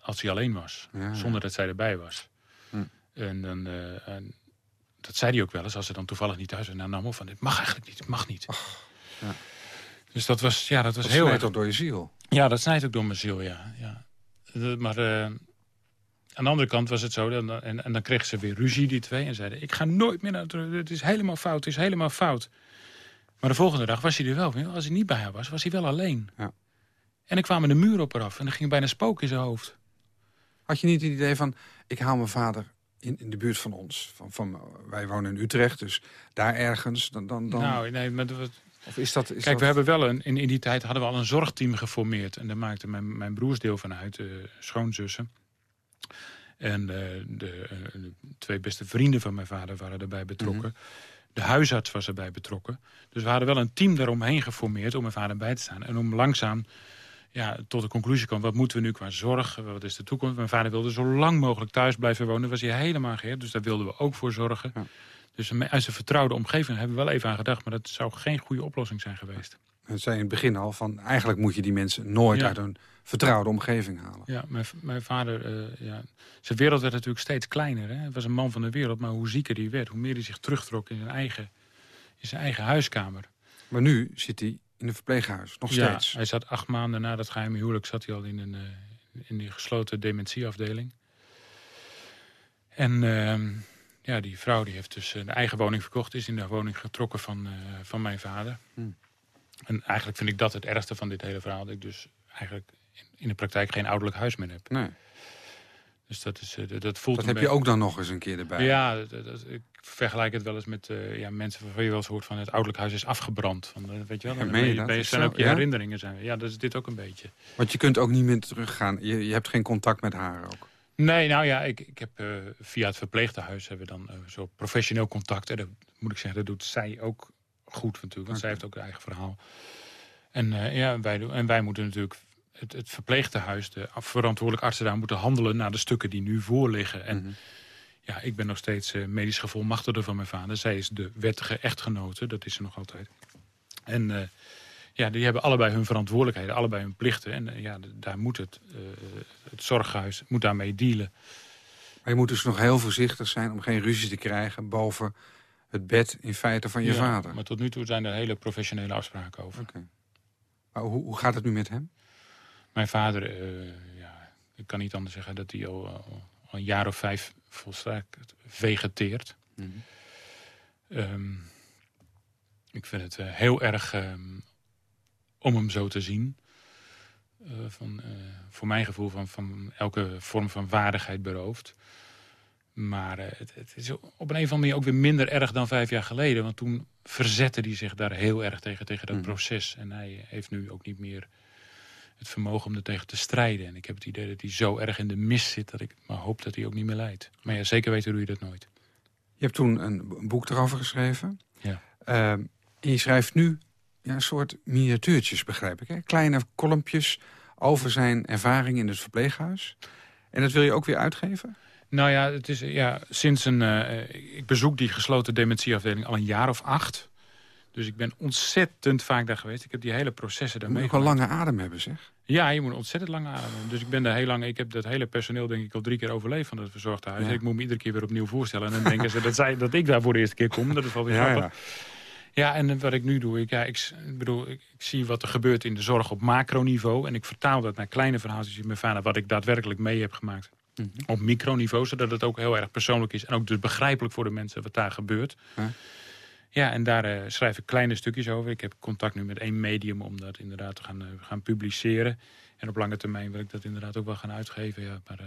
als hij alleen was. Ja, ja. Zonder dat zij erbij was. Hm. En dan... eh, en dat zei hij ook wel eens, als ze dan toevallig niet thuis waren. Nou, nam op van, dit mag eigenlijk niet, het mag niet. ja. Dus dat was, ja, dat was Dat heel snijdt erg toch door je ziel. ja, dat snijdt ook door mijn ziel, ja. ja. Maar eh, aan de andere kant was het zo, dan, en, en dan kregen ze weer ruzie, die twee. En zeiden, ik ga nooit meer naar het... Het is helemaal fout, het is helemaal fout. Maar de volgende dag was hij er wel. Als hij niet bij haar was, was hij wel alleen. Ja. En dan kwamen de muur op eraf en dan ging bijna spook in zijn hoofd. Had je niet het idee van, ik haal mijn vader in, in de buurt van ons? Van, van, wij wonen in Utrecht, dus daar ergens. Dan, dan, dan, Nou, nee, maar dat- of is dat, is Kijk, dat... we hebben wel een, in, in die tijd hadden we al een zorgteam geformeerd. En daar maakte mijn, mijn broers deel van uit, eh, schoonzussen. En de, de, twee beste vrienden van mijn vader waren erbij betrokken. Mhm. De huisarts was erbij betrokken. Dus we hadden wel een team daaromheen geformeerd om mijn vader bij te staan. En om langzaam ja, tot de conclusie kwam, wat moeten we nu qua zorg? Wat is de toekomst? Mijn vader wilde zo lang mogelijk thuis blijven wonen. was hij helemaal geheerd, dus daar wilden we ook voor zorgen. Ja. Dus uit zijn vertrouwde omgeving hebben we wel even aan gedacht... maar dat zou geen goede oplossing zijn geweest. Dat zei in het begin al, van eigenlijk moet je die mensen nooit uit een vertrouwde omgeving halen. Ja, mijn, mijn vader, uh, ja, zijn wereld werd natuurlijk steeds kleiner. Hè? Hij was een man van de wereld, maar hoe zieker hij werd... hoe meer hij zich terugtrok in zijn eigen, in zijn eigen huiskamer. Maar nu zit hij in een verpleeghuis, nog steeds. Ja, hij zat acht maanden na dat geheime huwelijk... zat hij al in, een, uh, in die gesloten dementieafdeling. En uh, ja, die vrouw die heeft dus de eigen woning verkocht... is in de woning getrokken van, van mijn vader... Hmm. En eigenlijk vind ik dat het ergste van dit hele verhaal. Dat ik dus eigenlijk in de praktijk geen ouderlijk huis meer heb. Nee. Dus dat, is, uh, dat voelt Dat heb je ook dan nog eens een keer erbij. Ja, dat, ik vergelijk het wel eens met uh, ja, mensen waarvan je wel eens hoort van het ouderlijk huis is afgebrand. Van, uh, weet je wel, dan je, zijn ook je herinneringen zijn. Ja, dat is dit ook een beetje. Want je kunt ook niet meer teruggaan. Je, je hebt geen contact met haar ook. Nee, nou ja, ik, ik heb via het verpleegtehuis hebben we dan zo professioneel contact. En dat moet ik zeggen, dat doet zij ook goed natuurlijk. Want zij heeft ook haar eigen verhaal. En, uh, ja, wij, en wij moeten natuurlijk het, het verpleegtehuis, de verantwoordelijk artsen daar moeten handelen naar de stukken die nu voorliggen. En mhm. ja, ik ben nog steeds uh, medisch gevolmachtigde van mijn vader. Zij is de wettige echtgenote, dat is ze nog altijd. En uh, ja, die hebben allebei hun verantwoordelijkheden, allebei hun plichten. En ja, daar moet het, het zorghuis moet daarmee dealen. Maar je moet dus nog heel voorzichtig zijn om geen ruzie te krijgen boven het bed in feite van je ja, vader. Maar tot nu toe zijn er hele professionele afspraken over. Okay. Maar hoe, hoe, gaat het nu met hem? Mijn vader, uh, ja, ik kan niet anders zeggen dat hij al, al, een jaar of vijf volstrekt vegeteert. Mm -hmm. um, ik vind het uh, heel erg um, om hem zo te zien. Uh, van, voor mijn gevoel van, van elke vorm van waardigheid beroofd. Maar uh, het, het, is op een of andere manier ook weer minder erg dan vijf jaar geleden. Want toen verzette hij zich daar heel erg tegen, tegen dat mm. proces. En hij heeft nu ook niet meer het vermogen om er tegen te strijden. En ik heb het idee dat hij zo erg in de mist zit... dat ik maar hoop dat hij ook niet meer leidt. Maar ja, zeker weten doe je dat nooit. Je hebt toen een boek erover geschreven. Ja. Uh, en je schrijft nu ja, een soort miniatuurtjes, begrijp ik. Hè? Kleine kolompjes over zijn ervaring in het verpleeghuis. En dat wil je ook weer uitgeven? Nou ja, het is, ja sinds een... Uh, ik bezoek die gesloten dementieafdeling al een jaar of acht. Dus ik ben ontzettend vaak daar geweest. Ik heb die hele processen daarmee Je moet ook een lange adem hebben, zeg. Ja, je moet een ontzettend lange adem hebben. Dus ik ben daar heel lang... Ik heb dat hele personeel denk ik al drie keer overleefd van het verzorgde Ja. Ik moet me iedere keer weer opnieuw voorstellen. En dan denken ze dat, zij, dat ik daar voor de eerste keer kom. Dat is wel weer ja, grappig. Ja. ja, en wat ik nu doe, ik, ja, ik, bedoel, ik, ik, zie wat er gebeurt in de zorg op macroniveau. En ik vertaal dat naar kleine verhaaltjes met mijn vader, wat ik daadwerkelijk mee heb gemaakt. Mhm. Op microniveau, zodat het ook heel erg persoonlijk is. En ook dus begrijpelijk voor de mensen wat daar gebeurt. Ja, en daar uh, schrijf ik kleine stukjes over. Ik heb contact nu met één medium om dat inderdaad te gaan, uh, gaan publiceren. En op lange termijn wil ik dat inderdaad ook wel gaan uitgeven. Ja, maar uh,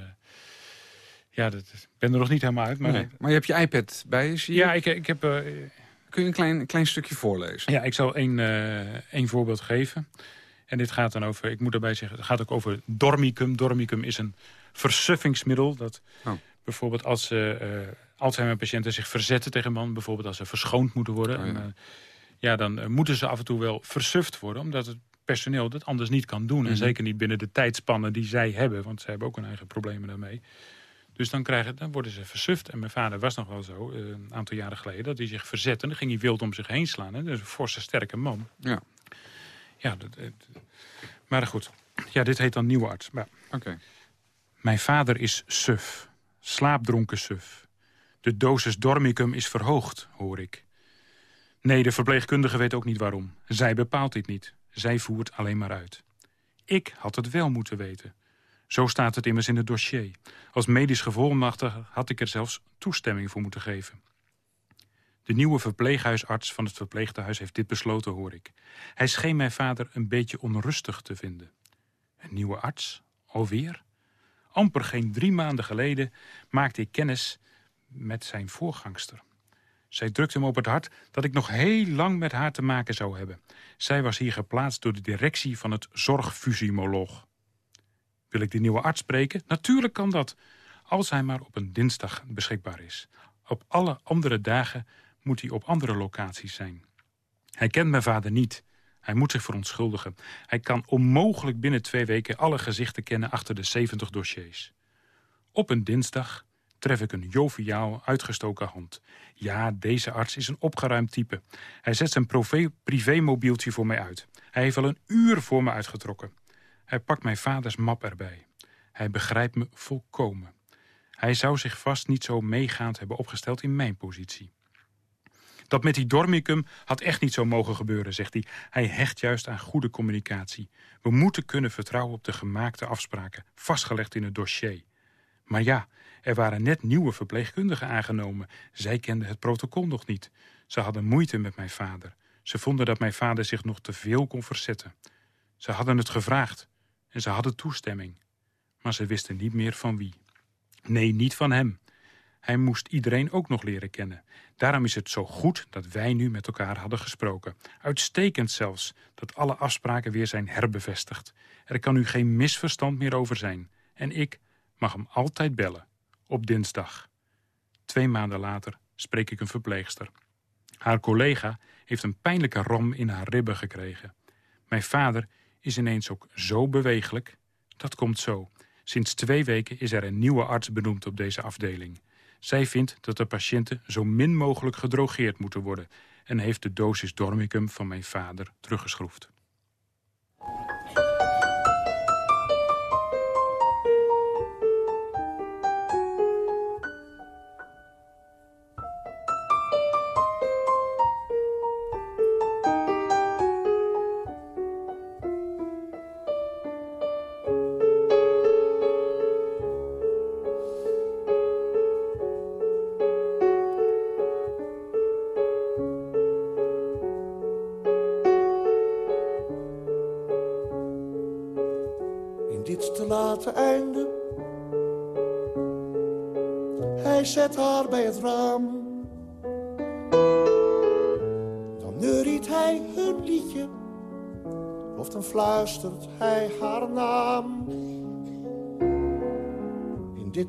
ja, dat, ik ben er nog niet helemaal uit. Maar, nee. maar je hebt je iPad bij je, zie je? Ja, ik, ik heb... Kun je een klein, klein stukje voorlezen? Ja, ik zal één, één voorbeeld geven. En dit gaat dan over, ik moet daarbij zeggen, het gaat ook over dormicum. Dormicum is een versuffingsmiddel. Dat oh. bijvoorbeeld als uh, Alzheimer-patiënten zich verzetten tegen man... bijvoorbeeld als ze verschoond moeten worden... Oh, ja. En, uh, ja. dan uh, moeten ze af en toe wel versuft worden... omdat het personeel dat anders niet kan doen. Mm -hmm. En mhm. zeker niet binnen de tijdspannen die zij hebben... want ze hebben ook hun eigen problemen daarmee. Dus dan, krijgen, dan worden ze versuft. En mijn vader was nog wel zo, een aantal jaren geleden... dat hij zich verzette en dan ging hij wild om zich heen slaan. Hè? Dus een forse, sterke man. Ja. Ja, dat, maar goed. Ja, dit heet dan nieuwe arts. Oké. Okay. Mijn vader is suf. Slaapdronken suf. De dosis dormicum is verhoogd, hoor ik. Nee, de verpleegkundige weet ook niet waarom. Zij bepaalt dit niet. Zij voert alleen maar uit. Ik had het wel moeten weten. Zo staat het immers in het dossier. Als medisch gevolmachtige had ik er zelfs toestemming voor moeten geven. De nieuwe verpleeghuisarts van het verpleegtehuis heeft dit besloten, hoor ik. Hij scheen mijn vader een beetje onrustig te vinden. Een nieuwe arts? Alweer? Amper geen drie maanden geleden maakte ik kennis met zijn voorgangster. Zij drukte hem op het hart dat ik nog heel lang met haar te maken zou hebben. Zij was hier geplaatst door de directie van het zorgfusiemoloog. Wil ik de nieuwe arts spreken? Natuurlijk kan dat. Als hij maar op een dinsdag beschikbaar is. Op alle andere dagen moet hij op andere locaties zijn. Hij kent mijn vader niet. Hij moet zich verontschuldigen. Hij kan onmogelijk binnen twee weken alle gezichten kennen achter de 70 dossiers. Op een dinsdag tref ik een joviaal, uitgestoken hand. Ja, deze arts is een opgeruimd type. Hij zet zijn privémobieltje voor mij uit. Hij heeft al een uur voor me uitgetrokken. Hij pakt mijn vaders map erbij. Hij begrijpt me volkomen. Hij zou zich vast niet zo meegaand hebben opgesteld in mijn positie. Dat met die dormicum had echt niet zo mogen gebeuren, zegt hij. Hij hecht juist aan goede communicatie. We moeten kunnen vertrouwen op de gemaakte afspraken, vastgelegd in het dossier. Maar ja, er waren net nieuwe verpleegkundigen aangenomen. Zij kenden het protocol nog niet. Ze hadden moeite met mijn vader. Ze vonden dat mijn vader zich nog te veel kon verzetten. Ze hadden het gevraagd en ze hadden toestemming. Maar ze wisten niet meer van wie. Nee, niet van hem. Hij moest iedereen ook nog leren kennen. Daarom is het zo goed dat wij nu met elkaar hadden gesproken. Uitstekend zelfs dat alle afspraken weer zijn herbevestigd. Er kan nu geen misverstand meer over zijn. En ik mag hem altijd bellen. Op dinsdag. Twee maanden later spreek ik een verpleegster. Haar collega heeft een pijnlijke ram in haar ribben gekregen. Mijn vader is ineens ook zo bewegelijk. Dat komt zo. Sinds twee weken is er een nieuwe arts benoemd op deze afdeling. Zij vindt dat de patiënten zo min mogelijk gedrogeerd moeten worden... en heeft de dosis dormicum van mijn vader teruggeschroefd.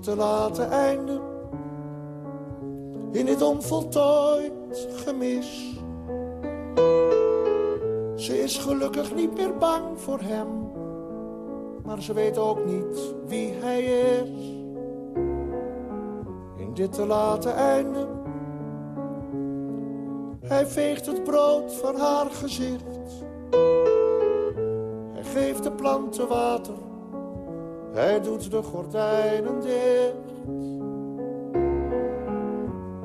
Te late einde, in dit onvoltooid gemis. Ze is gelukkig niet meer bang voor hem, maar ze weet ook niet wie hij is dit te late einde. Hij veegt het brood van haar gezicht. Hij geeft de planten water. Hij doet de gordijnen dicht.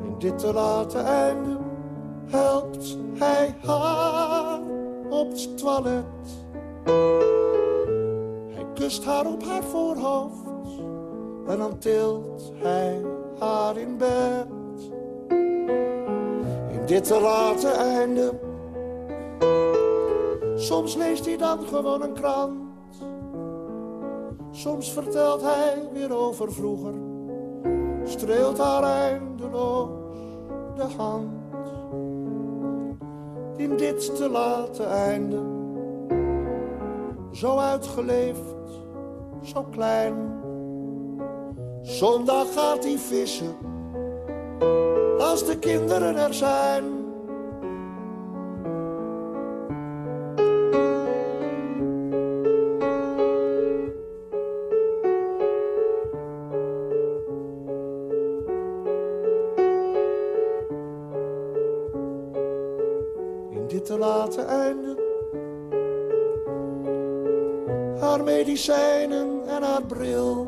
In dit te late einde helpt hij haar op het toilet. Hij kust haar op haar voorhoofd en dan tilt hij haar in bed. In dit te late einde. Soms leest hij dan gewoon een krant. Soms vertelt hij weer over vroeger. Streelt haar eindeloos de hand. In dit te late einde. Zo uitgeleefd, zo klein Zondag gaat hij vissen, als de kinderen er zijn. Medicijnen en haar bril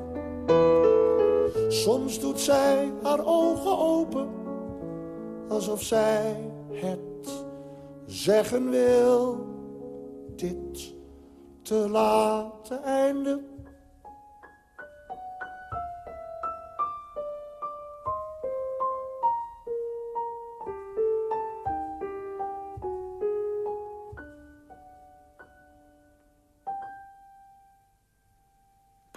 Soms doet zij haar ogen open, alsof zij het zeggen wil. Dit te late einde.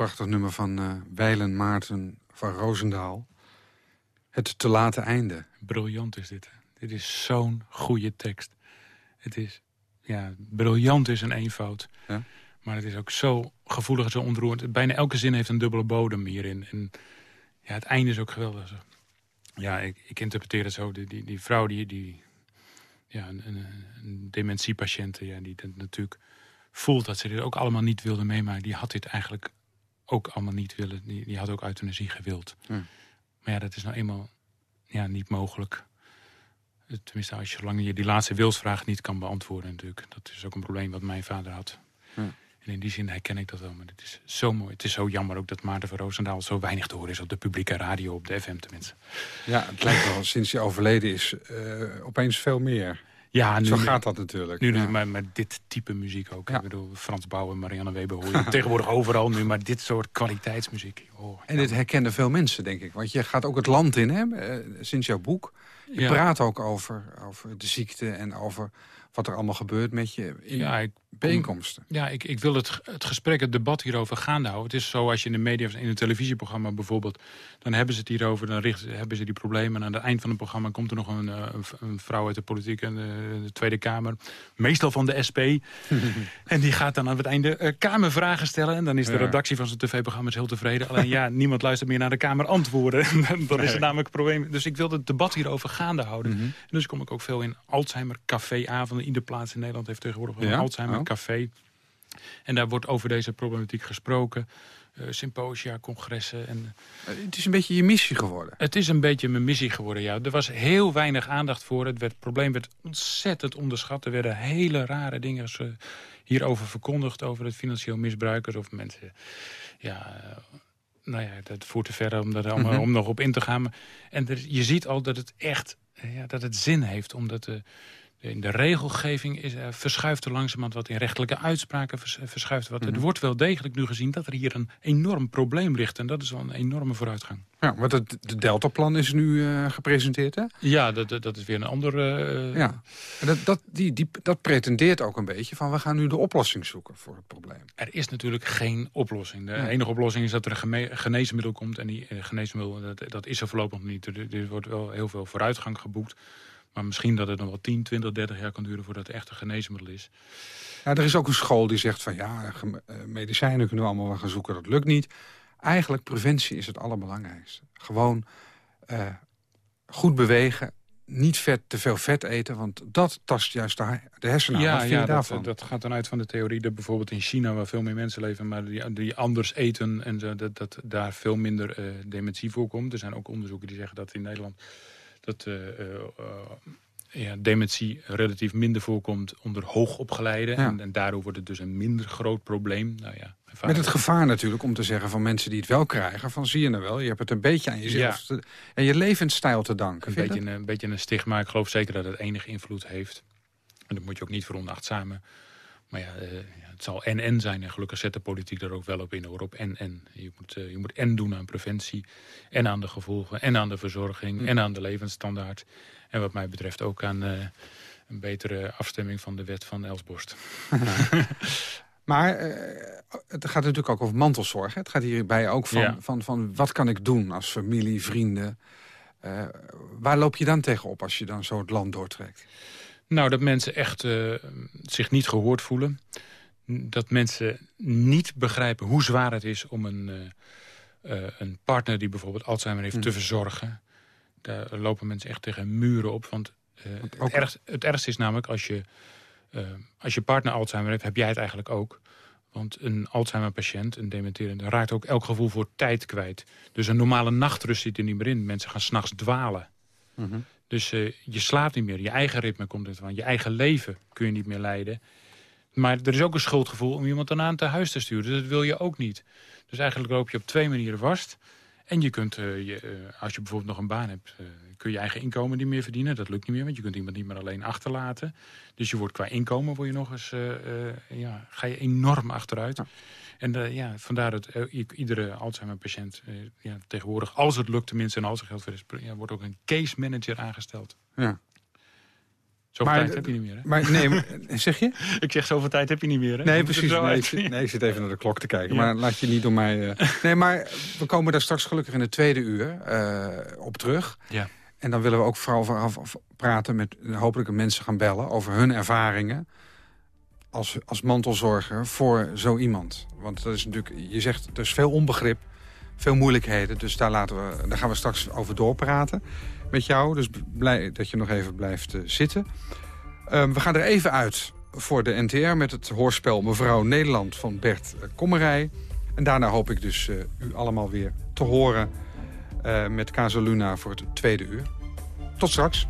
Prachtig nummer van uh, Weilen Maarten van Roosendaal. Het te late einde. Briljant is dit. Dit is zo'n goede tekst. Het is, ja, briljant is een eenvoud. Ja? Maar het is ook zo gevoelig en zo ontroerend. Bijna elke zin heeft een dubbele bodem hierin. En Ja, het einde is ook geweldig. Ja, ik, ik interpreteer het zo. Die, die, die vrouw, die, die, ja, een, een, een dementiepatiënt, ja, die dat natuurlijk voelt dat ze dit ook allemaal niet wilde meemaken. Die had dit eigenlijk ook allemaal niet willen. Die, die had ook euthanasie gewild. Maar ja, dat is nou eenmaal ja, niet mogelijk. Tenminste, als je zolang je die laatste wilsvraag niet kan beantwoorden natuurlijk. Dat is ook een probleem wat mijn vader had. En in die zin herken ik dat wel. Maar het is zo mooi. Het is zo jammer ook dat Maarten van Roosendaal zo weinig te horen is op de publieke radio, op de FM tenminste. Ja, het lijkt wel sinds hij overleden is uh, opeens veel meer. Ja, nu, Zo gaat dat natuurlijk. Nu, ja. maar met dit type muziek ook. Ik bedoel, Frans Bouwen, Marianne Weber hoor je [LAUGHS] tegenwoordig overal nu. Maar dit soort kwaliteitsmuziek. Oh, en dit herkennen veel mensen, denk ik. Want je gaat ook het land in, hè, eh, sinds jouw boek. Je Ja. praat ook over, over de ziekte en over wat er allemaal gebeurt met je in Ja, ik, bijeenkomsten. ja ik, ik wil het, het gesprek, het debat hierover gaande houden. Het is zo als je in de media, in een televisieprogramma bijvoorbeeld... dan hebben ze het hierover, dan richten, hebben ze die problemen... en aan het eind van het programma komt er nog een, eh, een, vrouw uit de politiek... en de, de Tweede Kamer, meestal van de SP... [LAUGHS] en die gaat dan aan het einde eh, Kamervragen stellen... en dan is de Ja. redactie van zijn tv-programma heel tevreden. Alleen ja, [LAUGHS] niemand luistert meer naar de Kamer antwoorden. [LAUGHS] dan is het namelijk het probleem. Dus ik wil het debat hierover gaande houden. Mhm. En dus kom ik ook veel in Alzheimer café-avonden. Iedere plaats in Nederland heeft tegenwoordig wel Ja? een Alzheimer Oh. café. En daar wordt over deze problematiek gesproken. Eh, symposia, congressen. En Eh, Het is een beetje je missie geworden. het is een beetje mijn missie geworden, ja. Er was heel weinig aandacht voor. Het, werd, het probleem werd ontzettend onderschat. Er werden hele rare dingen eh, hierover verkondigd... over het financieel misbruik. Of mensen... Ja, eh, nou ja, dat voert te ver om, dat allemaal, Mhm. om nog op in te gaan. En er- je ziet al dat het echt eh, ja, dat het zin heeft. Omdat de, de- in de regelgeving is, verschuift er langzamerhand wat. In rechtelijke uitspraken vers- eh, verschuift er wat. Mhm. Er wordt wel degelijk nu gezien dat er hier een enorm probleem ligt. En dat is wel een enorme vooruitgang. Ja, want het de Deltaplan is nu eh, gepresenteerd, hè? Ja, dat, dat is weer een andere... eh, Ja. En dat, dat, die, die, dat pretendeert ook een beetje van... we gaan nu de oplossing zoeken voor het probleem. Er is natuurlijk geen oplossing. De Ja. enige oplossing is dat er een geneesmiddel komt. En die geneesmiddel, dat, dat is er voorlopig nog niet. Er, er wordt wel heel veel vooruitgang geboekt. Maar misschien dat het nog wel 10, 20, 30 jaar kan duren... voordat er echt een geneesmiddel is. Ja, er is ook een school die zegt van... ja, eh, medicijnen kunnen we allemaal wel gaan zoeken, dat lukt niet. Eigenlijk preventie is het allerbelangrijkste. Gewoon eh, goed bewegen, niet vet, te veel vet eten... want dat tast juist de, de hersenen aan. Wat vind je dat, daarvan? dat gaat dan uit van de theorie dat bijvoorbeeld in China... waar veel meer mensen leven, maar die, die anders eten... en dat, dat daar veel minder eh, dementie voorkomt. Er zijn ook onderzoeken die zeggen dat in Nederland... dat eh, eh, ja, dementie relatief minder voorkomt onder hoogopgeleiden. Ja. En, en daardoor wordt het dus een minder groot probleem. Nou ja, Met het gevaar natuurlijk om te zeggen van mensen die het wel krijgen... van zie je nou wel, je hebt het een beetje aan jezelf te- en je levensstijl te danken. een beetje, een, een beetje een stigma. Ik geloof zeker dat het enige invloed heeft. En dat moet je ook niet veronachtzamen. Maar ja, eh, ja, het zal en-en zijn. En gelukkig zet de politiek daar ook wel op in. Hoor, op en-en. Je moet, eh, je moet en doen aan preventie. En aan de gevolgen. En aan de verzorging. Hm. En aan de levensstandaard. En wat mij betreft ook aan eh, een betere afstemming van de wet van Elsborst. [LAUGHS] Maar eh, het gaat natuurlijk ook over mantelzorg. Hè? Het gaat hierbij ook van, Ja. van, van wat kan ik doen als familie, vrienden. Waar loop je dan tegenop als je dan zo het land doortrekt? Nou, dat mensen echt zich niet gehoord voelen. Dat mensen niet begrijpen hoe zwaar het is om een, eh, eh, een partner die bijvoorbeeld Alzheimer heeft Mm. te verzorgen. Daar lopen mensen echt tegen muren op. Want eh, ook- het, ergst, het ergste is namelijk als je, als je partner Alzheimer heeft, heb jij het eigenlijk ook. Want een Alzheimer-patiënt, een dementerende, raakt ook elk gevoel voor tijd kwijt. Dus een normale nachtrust zit er niet meer in. Mensen gaan s'nachts dwalen. Dus eh, je slaapt niet meer. Je eigen ritme komt er van. Je eigen leven kun je niet meer leiden. Maar er is ook een schuldgevoel om iemand daarna te huis te sturen. Dus dat wil je ook niet. Dus eigenlijk loop je op twee manieren vast. En je kunt, eh, je, eh, als je bijvoorbeeld nog een baan hebt... eh, kun je eigen inkomen niet meer verdienen. Dat lukt niet meer, want je kunt iemand niet meer alleen achterlaten. Dus je wordt qua inkomen word je nog eens, ja, ga je enorm achteruit. En ja, vandaar dat iedere Alzheimer-patiënt ja, tegenwoordig... als het lukt tenminste en als er geld voor is... ja, wordt ook een case manager aangesteld. Ja. Zoveel Maar tijd de- heb je niet meer, hè? Maar nee, maar- [LAUGHS] zeg je? Ik zeg, zoveel tijd heb je niet meer, hè? Nee, precies. Nee, ik, zit, nee, ik zit even naar de klok te kijken. Ja. Maar laat je niet door mij... eh. [LAUGHS] Nee, maar we komen daar straks gelukkig in het tweede uur eh, op terug. Ja. En dan willen we ook vooral vanaf af praten met hopelijk mensen gaan bellen... over hun ervaringen als, als mantelzorger voor zo iemand. Want dat is natuurlijk, je zegt, er is veel onbegrip. veel moeilijkheden. Dus daar, laten we, daar gaan we straks over doorpraten met jou. Dus blij dat je nog even blijft zitten. Ehm, we gaan er even uit voor de NTR met het hoorspel Mevrouw Nederland van Bert Kommerij. En daarna hoop ik dus u allemaal weer te horen met Casaluna voor het tweede uur. Tot straks.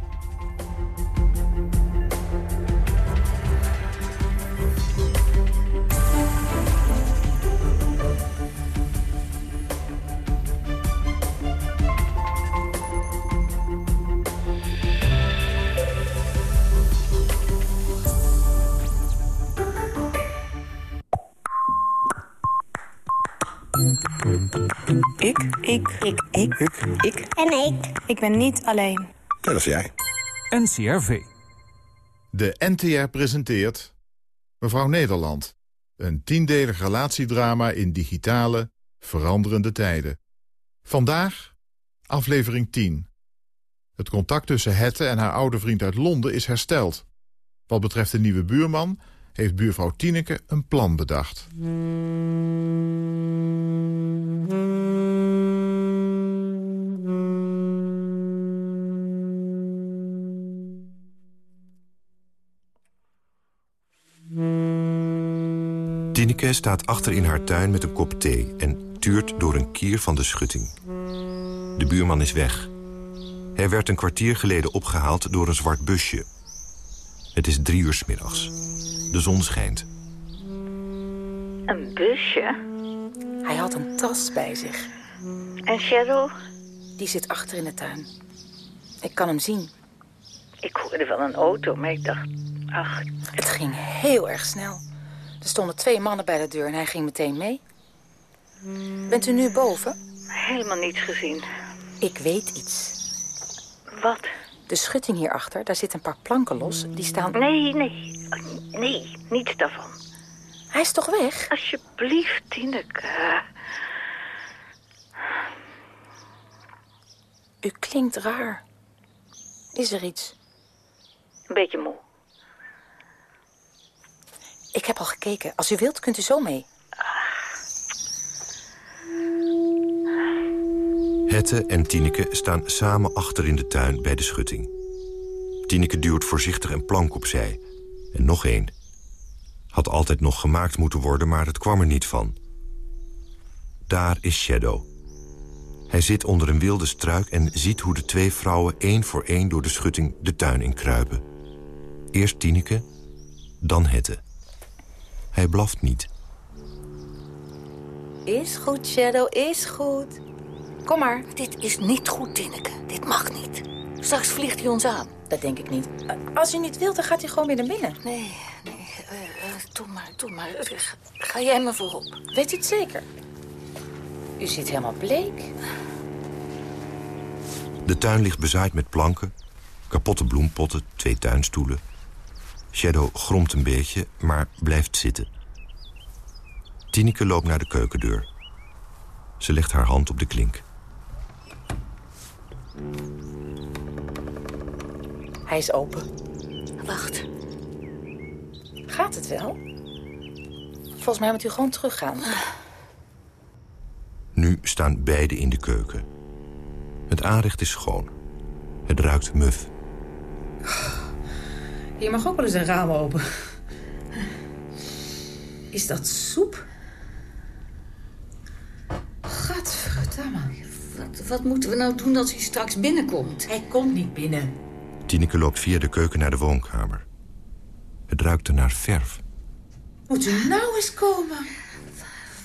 Ik. En ik. Ik ben niet alleen. Dat is jij. NCRV. De NTR presenteert Mevrouw Nederland. Een tiendelig relatiedrama in digitale, veranderende tijden. Vandaag aflevering 10. Het contact tussen Hette en haar oude vriend uit Londen is hersteld. Wat betreft de nieuwe buurman heeft buurvrouw Tineke een plan bedacht. Tineke staat achter in haar tuin met een kop thee... en tuurt door een kier van de schutting. De buurman is weg. Hij werd een kwartier geleden opgehaald door een zwart busje. Het is drie uur s middags. De zon schijnt. Een busje? Hij had een tas bij zich. En Shadow? Die zit achter in de tuin. Ik kan hem zien. Ik hoorde wel een auto, maar ik dacht... Ach... Het ging heel erg snel. Er stonden twee mannen bij de deur en hij ging meteen mee. Bent u nu boven? Helemaal niets gezien. Ik weet iets. Wat? De schutting hierachter, daar zitten een paar planken los. Die staan... Nee, nee. Nee, niets daarvan. Hij is toch weg? Alsjeblieft, Tineke. U klinkt raar. Is er iets? Een beetje moe. Ik heb al gekeken. Als u wilt, kunt u zo mee. Hette en Tineke staan samen achter in de tuin bij de schutting. Tineke duwt voorzichtig een plank opzij. En nog één. Had altijd nog gemaakt moeten worden, maar het kwam er niet van. Daar is Shadow. Hij zit onder een wilde struik en ziet hoe de twee vrouwen... één voor één door de schutting de tuin inkruipen. Eerst Tineke, dan Hette. Hij blaft niet. Is goed, Shadow, is goed. Kom maar. Dit is niet goed, Tineke. Dit mag niet. Straks vliegt hij ons aan. Dat denk ik niet. Als u niet wilt, dan gaat hij gewoon weer naar binnen. Nee, nee. Uh, uh, doe maar, doe maar. Ga jij me voorop. Weet u het zeker? U ziet helemaal bleek. De tuin ligt bezaaid met planken, kapotte bloempotten, twee tuinstoelen. Shadow gromt een beetje, maar blijft zitten. Tineke loopt naar de keukendeur. Ze legt haar hand op de klink. Hij is open. Wacht. Gaat het wel? Volgens mij moet u gewoon teruggaan. Nu staan beiden in de keuken. Het aanrecht is schoon. Het ruikt muf. Hier mag ook wel eens een raam open. Is dat soep? Gadverdamme. Wat, wat moeten we nou doen als hij straks binnenkomt? Hij komt niet binnen. Tineke loopt via de keuken naar de woonkamer. Het ruikt er naar verf. Moet u nou eens komen?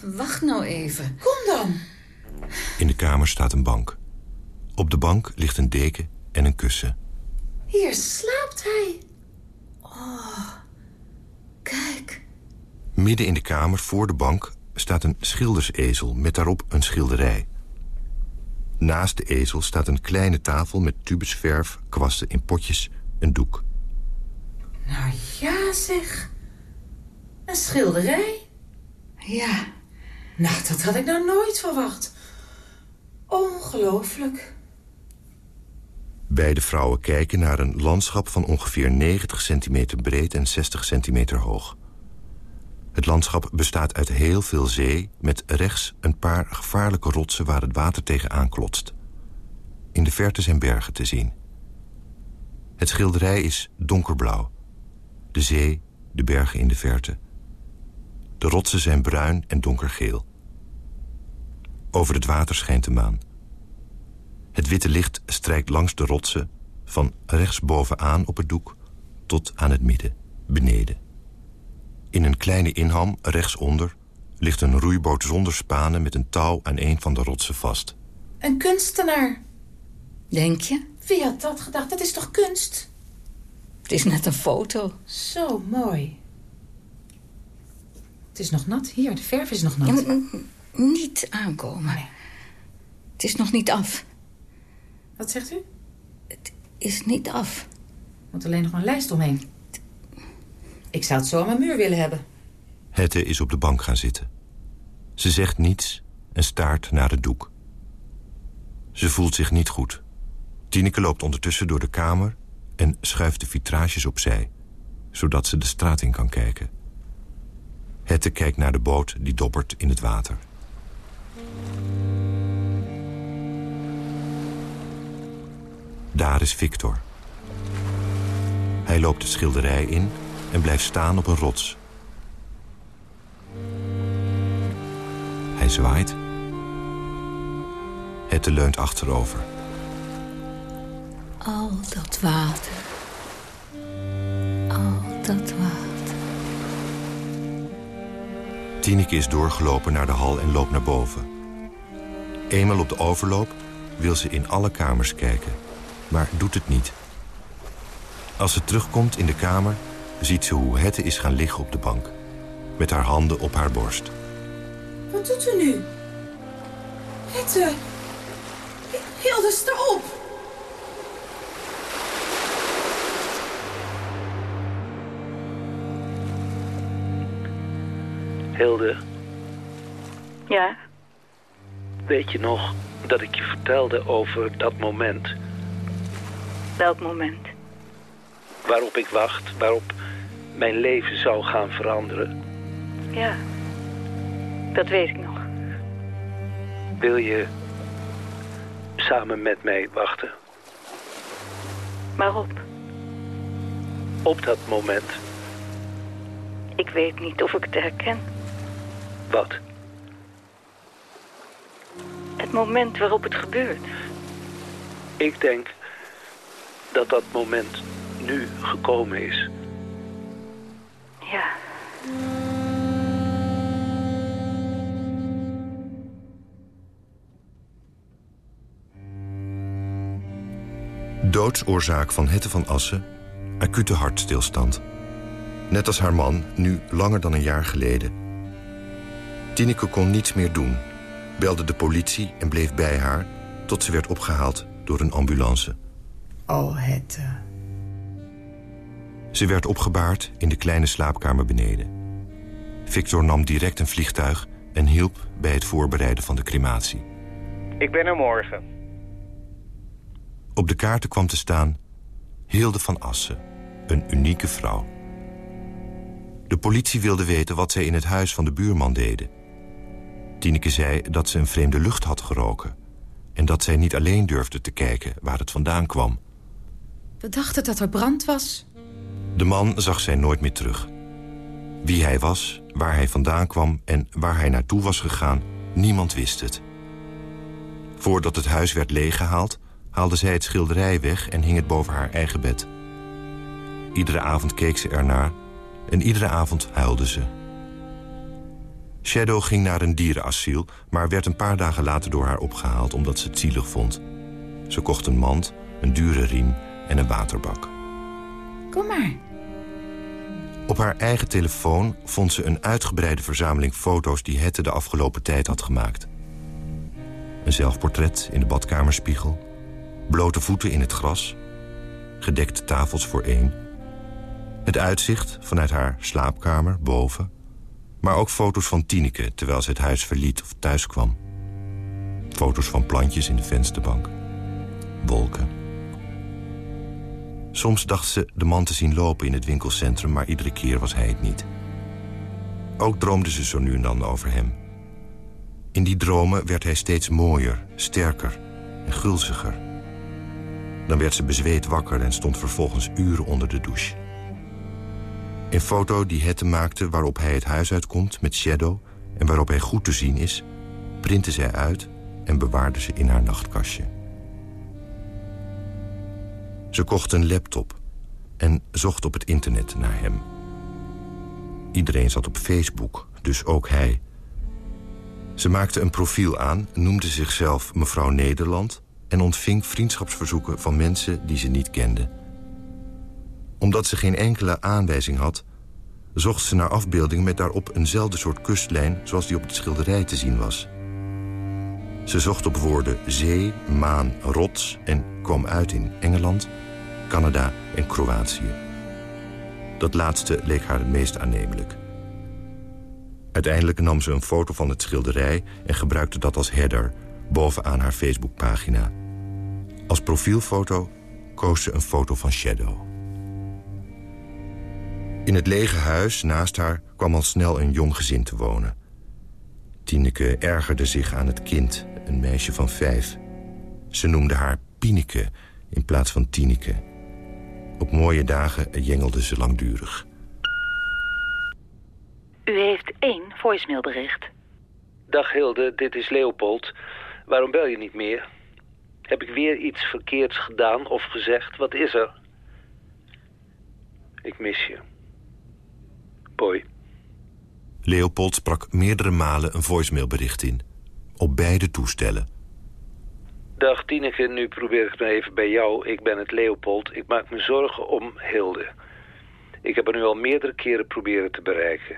Wacht nou even. Kom dan. In de kamer staat een bank. Op de bank ligt een deken en een kussen. Hier slaapt hij. Oh, kijk. Midden in de kamer, voor de bank, staat een schildersezel met daarop een schilderij. Naast de ezel staat een kleine tafel met tubes verf, kwasten in potjes, een doek. Nou ja, zeg. Een schilderij? Ja. Nou, dat had ik nou nooit verwacht. Ongelooflijk. Beide vrouwen kijken naar een landschap van ongeveer 90 centimeter breed en 60 centimeter hoog. Het landschap bestaat uit heel veel zee... met rechts een paar gevaarlijke rotsen waar het water tegenaan klotst. In de verte zijn bergen te zien. Het schilderij is donkerblauw. De zee, de bergen in de verte. De rotsen zijn bruin en donkergeel. Over het water schijnt de maan. Het witte licht strijkt langs de rotsen... van rechtsbovenaan op het doek tot aan het midden, beneden. In een kleine inham, rechtsonder, ligt een roeiboot zonder spanen... met een touw aan een van de rotsen vast. Een kunstenaar. Denk je? Wie had dat gedacht? Dat is toch kunst? Het is net een foto. Zo mooi. Het is nog nat. Hier, de verf is nog nat. Niet aankomen. Het is nog niet af. Wat zegt u? Het is niet af. Moet alleen nog een lijst omheen. Ik zou het zo aan mijn muur willen hebben. Hette is op de bank gaan zitten. Ze zegt niets en staart naar het doek. Ze voelt zich niet goed. Tineke loopt ondertussen door de kamer en schuift de vitrages opzij... zodat ze de straat in kan kijken. Hette kijkt naar de boot die dobbert in het water. Daar is Victor. Hij loopt de schilderij in en blijft staan op een rots. Hij zwaait. Hette leunt achterover. Al dat water. Al dat water. Tineke is doorgelopen naar de hal en loopt naar boven. Eenmaal op de overloop wil ze in alle kamers kijken, maar doet het niet. Als ze terugkomt in de kamer, ziet ze hoe Hette is gaan liggen op de bank. Met haar handen op haar borst. Wat doet u nu? Hette. Hilde, sta op. Hilde, Ja? weet je nog dat ik je vertelde over dat moment Welk moment? waarop ik wacht, waarop mijn leven zou gaan veranderen? Ja. Dat weet ik nog. Wil je samen met mij wachten Waarop? op dat moment? Ik weet niet of ik het herken. Wat? Het moment waarop het gebeurt. Ik denk dat dat moment nu gekomen is. Ja. Doodsoorzaak van Hette van Assen, acute hartstilstand. Net als haar man, nu langer dan een jaar geleden. Tineke kon niets meer doen, belde de politie en bleef bij haar... tot ze werd opgehaald door een ambulance. Oh, Hette. Ze werd opgebaard in de kleine slaapkamer beneden. Victor nam direct een vliegtuig en hielp bij het voorbereiden van de crematie. Ik ben er morgen. Op de kaarten kwam te staan Hilde van Assen, een unieke vrouw. De politie wilde weten wat zij in het huis van de buurman deden. Tineke zei dat ze een vreemde lucht had geroken... en dat zij niet alleen durfde te kijken waar het vandaan kwam. We dachten dat er brand was. De man zag zij nooit meer terug. Wie hij was, waar hij vandaan kwam en waar hij naartoe was gegaan... niemand wist het. Voordat het huis werd leeggehaald, haalde zij het schilderij weg... en hing het boven haar eigen bed. Iedere avond keek ze ernaar en iedere avond huilde ze. Shadow ging naar een dierenasiel... maar werd een paar dagen later door haar opgehaald omdat ze het zielig vond. Ze kocht een mand, een dure riem en een waterbak. Kom maar. Op haar eigen telefoon vond ze een uitgebreide verzameling foto's... die Hette de afgelopen tijd had gemaakt. Een zelfportret in de badkamerspiegel. Blote voeten in het gras. Gedekte tafels voor één. Het uitzicht vanuit haar slaapkamer boven. Maar ook foto's van Tineke terwijl ze het huis verliet of thuis kwam. Foto's van plantjes in de vensterbank. Wolken. Soms dacht ze de man te zien lopen in het winkelcentrum... maar iedere keer was hij het niet. Ook droomde ze zo nu en dan over hem. In die dromen werd hij steeds mooier, sterker en gulziger. Dan werd ze bezweet wakker en stond vervolgens uren onder de douche. Een foto die Hette maakte waarop hij het huis uitkomt met Shadow... en waarop hij goed te zien is, printte zij uit en bewaarde ze in haar nachtkastje. Ze kocht een laptop en zocht op het internet naar hem. Iedereen zat op Facebook, dus ook hij. Ze maakte een profiel aan, noemde zichzelf mevrouw Nederland... en ontving vriendschapsverzoeken van mensen die ze niet kende. Omdat ze geen enkele aanwijzing had... zocht ze naar afbeeldingen met daarop eenzelfde soort kustlijn... zoals die op de schilderij te zien was. Ze zocht op woorden zee, maan, rots en kwam uit in Engeland, Canada en Kroatië. Dat laatste leek haar het meest aannemelijk. Uiteindelijk nam ze een foto van het schilderij en gebruikte dat als header bovenaan haar Facebookpagina. Als profielfoto koos ze een foto van Shadow. In het lege huis naast haar kwam al snel een jong gezin te wonen. Tineke ergerde zich aan het kind, een meisje van vijf. Ze noemde haar Pieneke in plaats van Tineke. Op mooie dagen jengelde ze langdurig. U heeft één voicemailbericht. Dag Hilde, dit is Leopold. Waarom bel je niet meer? Heb ik weer iets verkeerds gedaan of gezegd? Wat is er? Ik mis je. Boy. Leopold sprak meerdere malen een voicemailbericht in. Op beide toestellen. Dag Tineke, nu probeer ik het maar even bij jou. Ik ben het Leopold. Ik maak me zorgen om Hilde. Ik heb er nu al meerdere keren proberen te bereiken.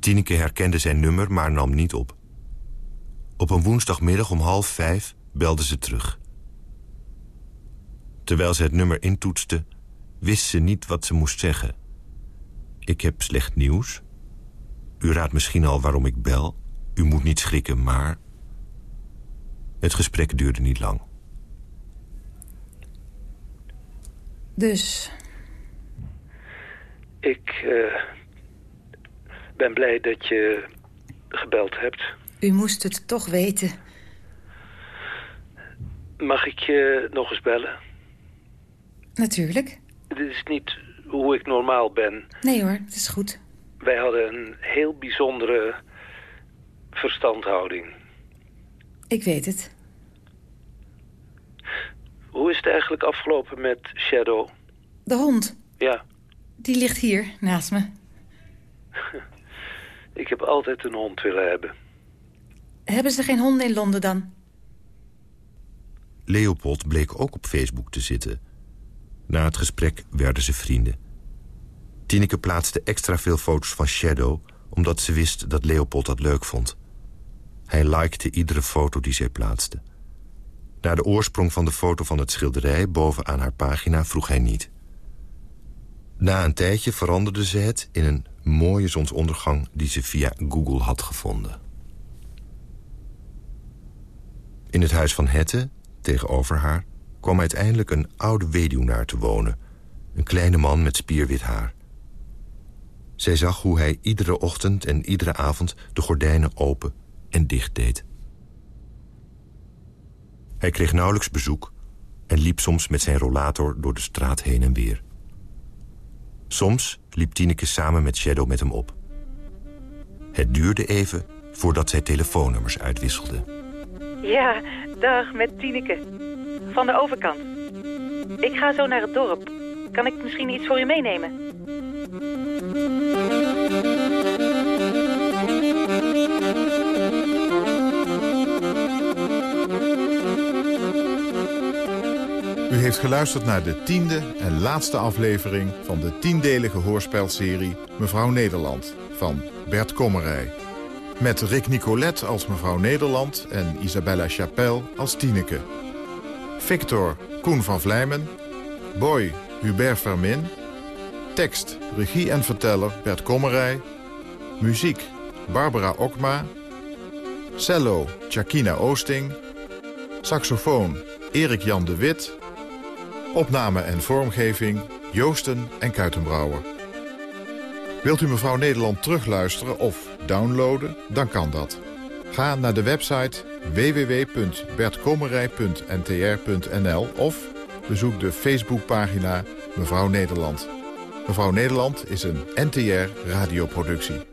Tineke herkende zijn nummer, maar nam niet op. Op een woensdagmiddag om half vijf belde ze terug. Terwijl ze het nummer intoetste, wist ze niet wat ze moest zeggen. Ik heb slecht nieuws. U raadt misschien al waarom ik bel. U moet niet schrikken, maar... Het gesprek duurde niet lang. Dus? Ik uh, ben blij dat je gebeld hebt. U moest het toch weten. Mag ik je nog eens bellen? Natuurlijk. Dit is niet hoe ik normaal ben. Nee hoor, het is goed. Wij hadden een heel bijzondere verstandhouding. Ik weet het. Hoe is het eigenlijk afgelopen met Shadow? De hond? Ja. Die ligt hier, naast me. [LAUGHS] Ik heb altijd een hond willen hebben. Hebben ze geen honden in Londen dan? Leopold bleek ook op Facebook te zitten. Na het gesprek werden ze vrienden. Tineke plaatste extra veel foto's van Shadow... omdat ze wist dat Leopold dat leuk vond. Hij likte iedere foto die zij plaatste. Naar de oorsprong van de foto van het schilderij bovenaan haar pagina vroeg hij niet. Na een tijdje veranderde ze het in een mooie zonsondergang... die ze via Google had gevonden. In het huis van Hette, tegenover haar... kwam uiteindelijk een oude weduwnaar te wonen. Een kleine man met spierwit haar. Zij zag hoe hij iedere ochtend en iedere avond de gordijnen open en dicht deed. Hij kreeg nauwelijks bezoek en liep soms met zijn rollator door de straat heen en weer. Soms liep Tineke samen met Shadow met hem op. Het duurde even voordat zij telefoonnummers uitwisselden. Ja, dag, met Tineke. Van de overkant. Ik ga zo naar het dorp. Kan ik misschien iets voor u meenemen? Heeft geluisterd naar de tiende en laatste aflevering van de tiendelige hoorspelserie Mevrouw Nederland van Bert Kommerij. Met Rick Nicolet als mevrouw Nederland en Isabella Chapelle als Tieneke. Victor Koen van Vlijmen. Boy Hubert Vermin. Tekst, regie en verteller Bert Kommerij. Muziek Barbara Okma. Cello Chakina Oosting. Saxofoon Erik Jan de Wit. Opname en vormgeving Joosten en Kuitenbrouwer. Wilt u mevrouw Nederland terugluisteren of downloaden? Dan kan dat. Ga naar de website www.bertkommerij.ntr.nl of bezoek de Facebookpagina Mevrouw Nederland. Mevrouw Nederland is een NTR radioproductie.